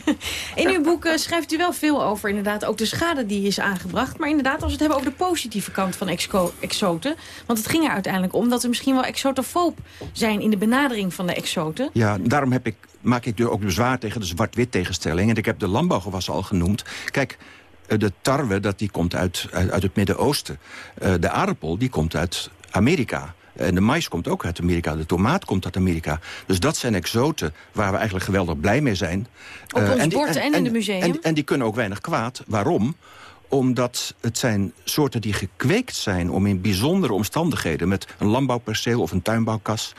(laughs) In uw boek uh, schrijft u wel veel over inderdaad ook de schade die is aangebracht. Maar inderdaad, als we het hebben over de positieve kant van exo exoten. Want het ging er uiteindelijk om dat er misschien wel exotofoob zijn... in de benadering van de exoten. Ja, daarom heb ik, maak ik ook bezwaar tegen de zwart-wit tegenstelling. En ik heb de landbouwgewassen al genoemd. Kijk, de tarwe dat die komt uit, uit, uit het Midden-Oosten. Uh, de aardappel die komt uit Amerika. En de mais komt ook uit Amerika. De tomaat komt uit Amerika. Dus dat zijn exoten waar we eigenlijk geweldig blij mee zijn. Op ons uh, en, die, bord en, en, in de museum. En, en die kunnen ook weinig kwaad. Waarom? Omdat het zijn soorten die gekweekt zijn om in bijzondere omstandigheden... met een landbouwperceel of een tuinbouwkas...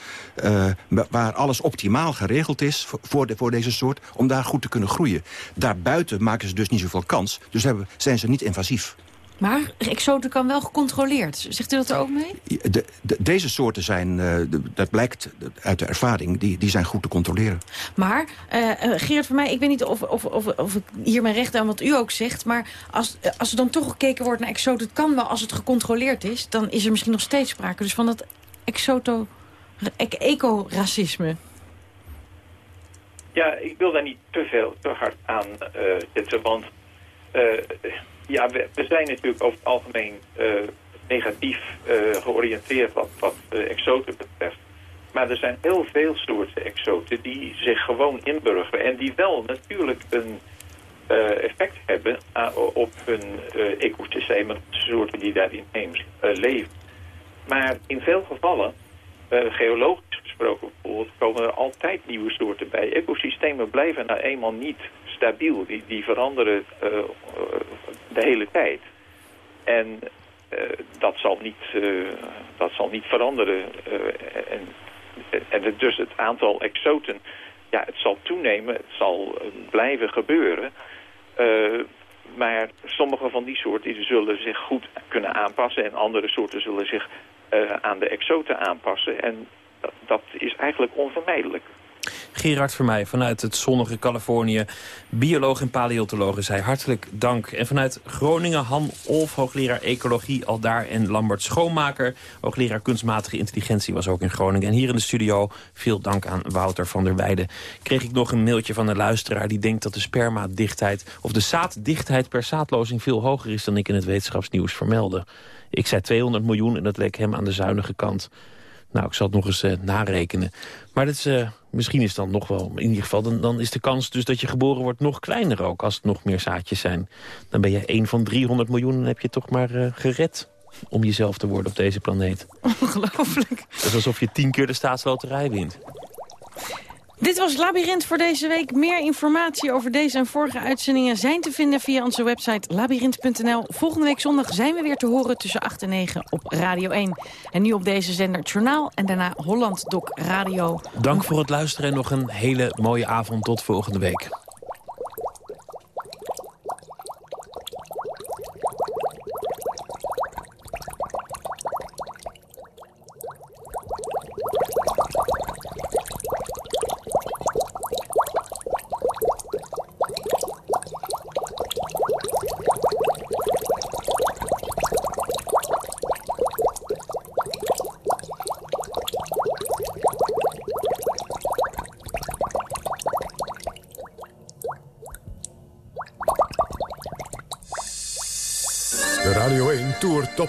Uh, waar alles optimaal geregeld is voor, voor deze soort... om daar goed te kunnen groeien. Daarbuiten maken ze dus niet zoveel kans. Dus hebben, zijn ze niet invasief. Maar exoten kan wel gecontroleerd. Zegt u dat er ook mee? De, de, deze soorten zijn, uh, de, dat blijkt uit de ervaring, die, die zijn goed te controleren. Maar, uh, Gerard, voor mij, ik weet niet of, of, of, of ik hier mijn recht aan wat u ook zegt... maar als, als er dan toch gekeken wordt naar exoten, het kan wel als het gecontroleerd is... dan is er misschien nog steeds sprake dus van dat exoto, eco-racisme. Ja, ik wil daar niet te veel, te hard aan zetten, want... Ja, we, zijn natuurlijk over het algemeen uh, negatief uh, georiënteerd wat, wat uh, exoten betreft. Maar er zijn heel veel soorten exoten die zich gewoon inburgeren. En die wel natuurlijk een effect hebben op hun ecosysteem. De soorten die daarin leven. Maar in veel gevallen, geologisch gesproken bijvoorbeeld, komen er altijd nieuwe soorten bij. Ecosystemen blijven nou eenmaal niet stabiel. Die, die veranderen uh, de hele tijd. En uh, dat, zal niet, uh, dat zal niet veranderen. en, en dus het aantal exoten, ja, het zal toenemen, het zal blijven gebeuren. Maar sommige van die soorten zullen zich goed kunnen aanpassen... en andere soorten zullen zich aan de exoten aanpassen. En dat, dat is eigenlijk onvermijdelijk. Gerard Vermeij vanuit het zonnige Californië. Bioloog en paleontoloog is. Hartelijk dank. En vanuit Groningen Han Olf, hoogleraar ecologie al daar. En Lambert Schoonmaker, hoogleraar kunstmatige intelligentie, was ook in Groningen. En hier in de studio, veel dank aan Wouter van der Weijden. Kreeg ik nog een mailtje van een luisteraar die denkt dat de spermadichtheid... of de zaaddichtheid per zaadlozing veel hoger is dan ik in het wetenschapsnieuws vermelde. Ik zei 200 miljoen en dat leek hem aan de zuinige kant. Nou, ik zal het nog eens uh, narekenen. Maar dat is, uh, misschien is dan nog wel, in ieder geval... Dan, dan is de kans dus dat je geboren wordt nog kleiner ook... als het nog meer zaadjes zijn. Dan ben je één van 300 miljoen en heb je toch maar uh, gered om jezelf te worden op deze planeet. Ongelooflijk. Het is alsof je tien keer de staatsloterij wint. Dit was Labyrinth voor deze week. Meer informatie over deze en vorige uitzendingen zijn te vinden via onze website labyrinth.nl. Volgende week zondag zijn we weer te horen tussen 8 en 9 op Radio 1. En nu op deze zender Journaal en daarna Holland Doc Radio. Dank voor het luisteren en nog een hele mooie avond. Tot volgende week. Tour Top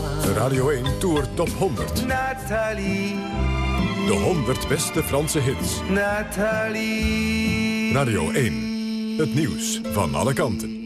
De Radio 1 Tour Top 100. Nathalie. De 100 beste Franse hits. Nathalie. Radio 1. Het nieuws van alle kanten.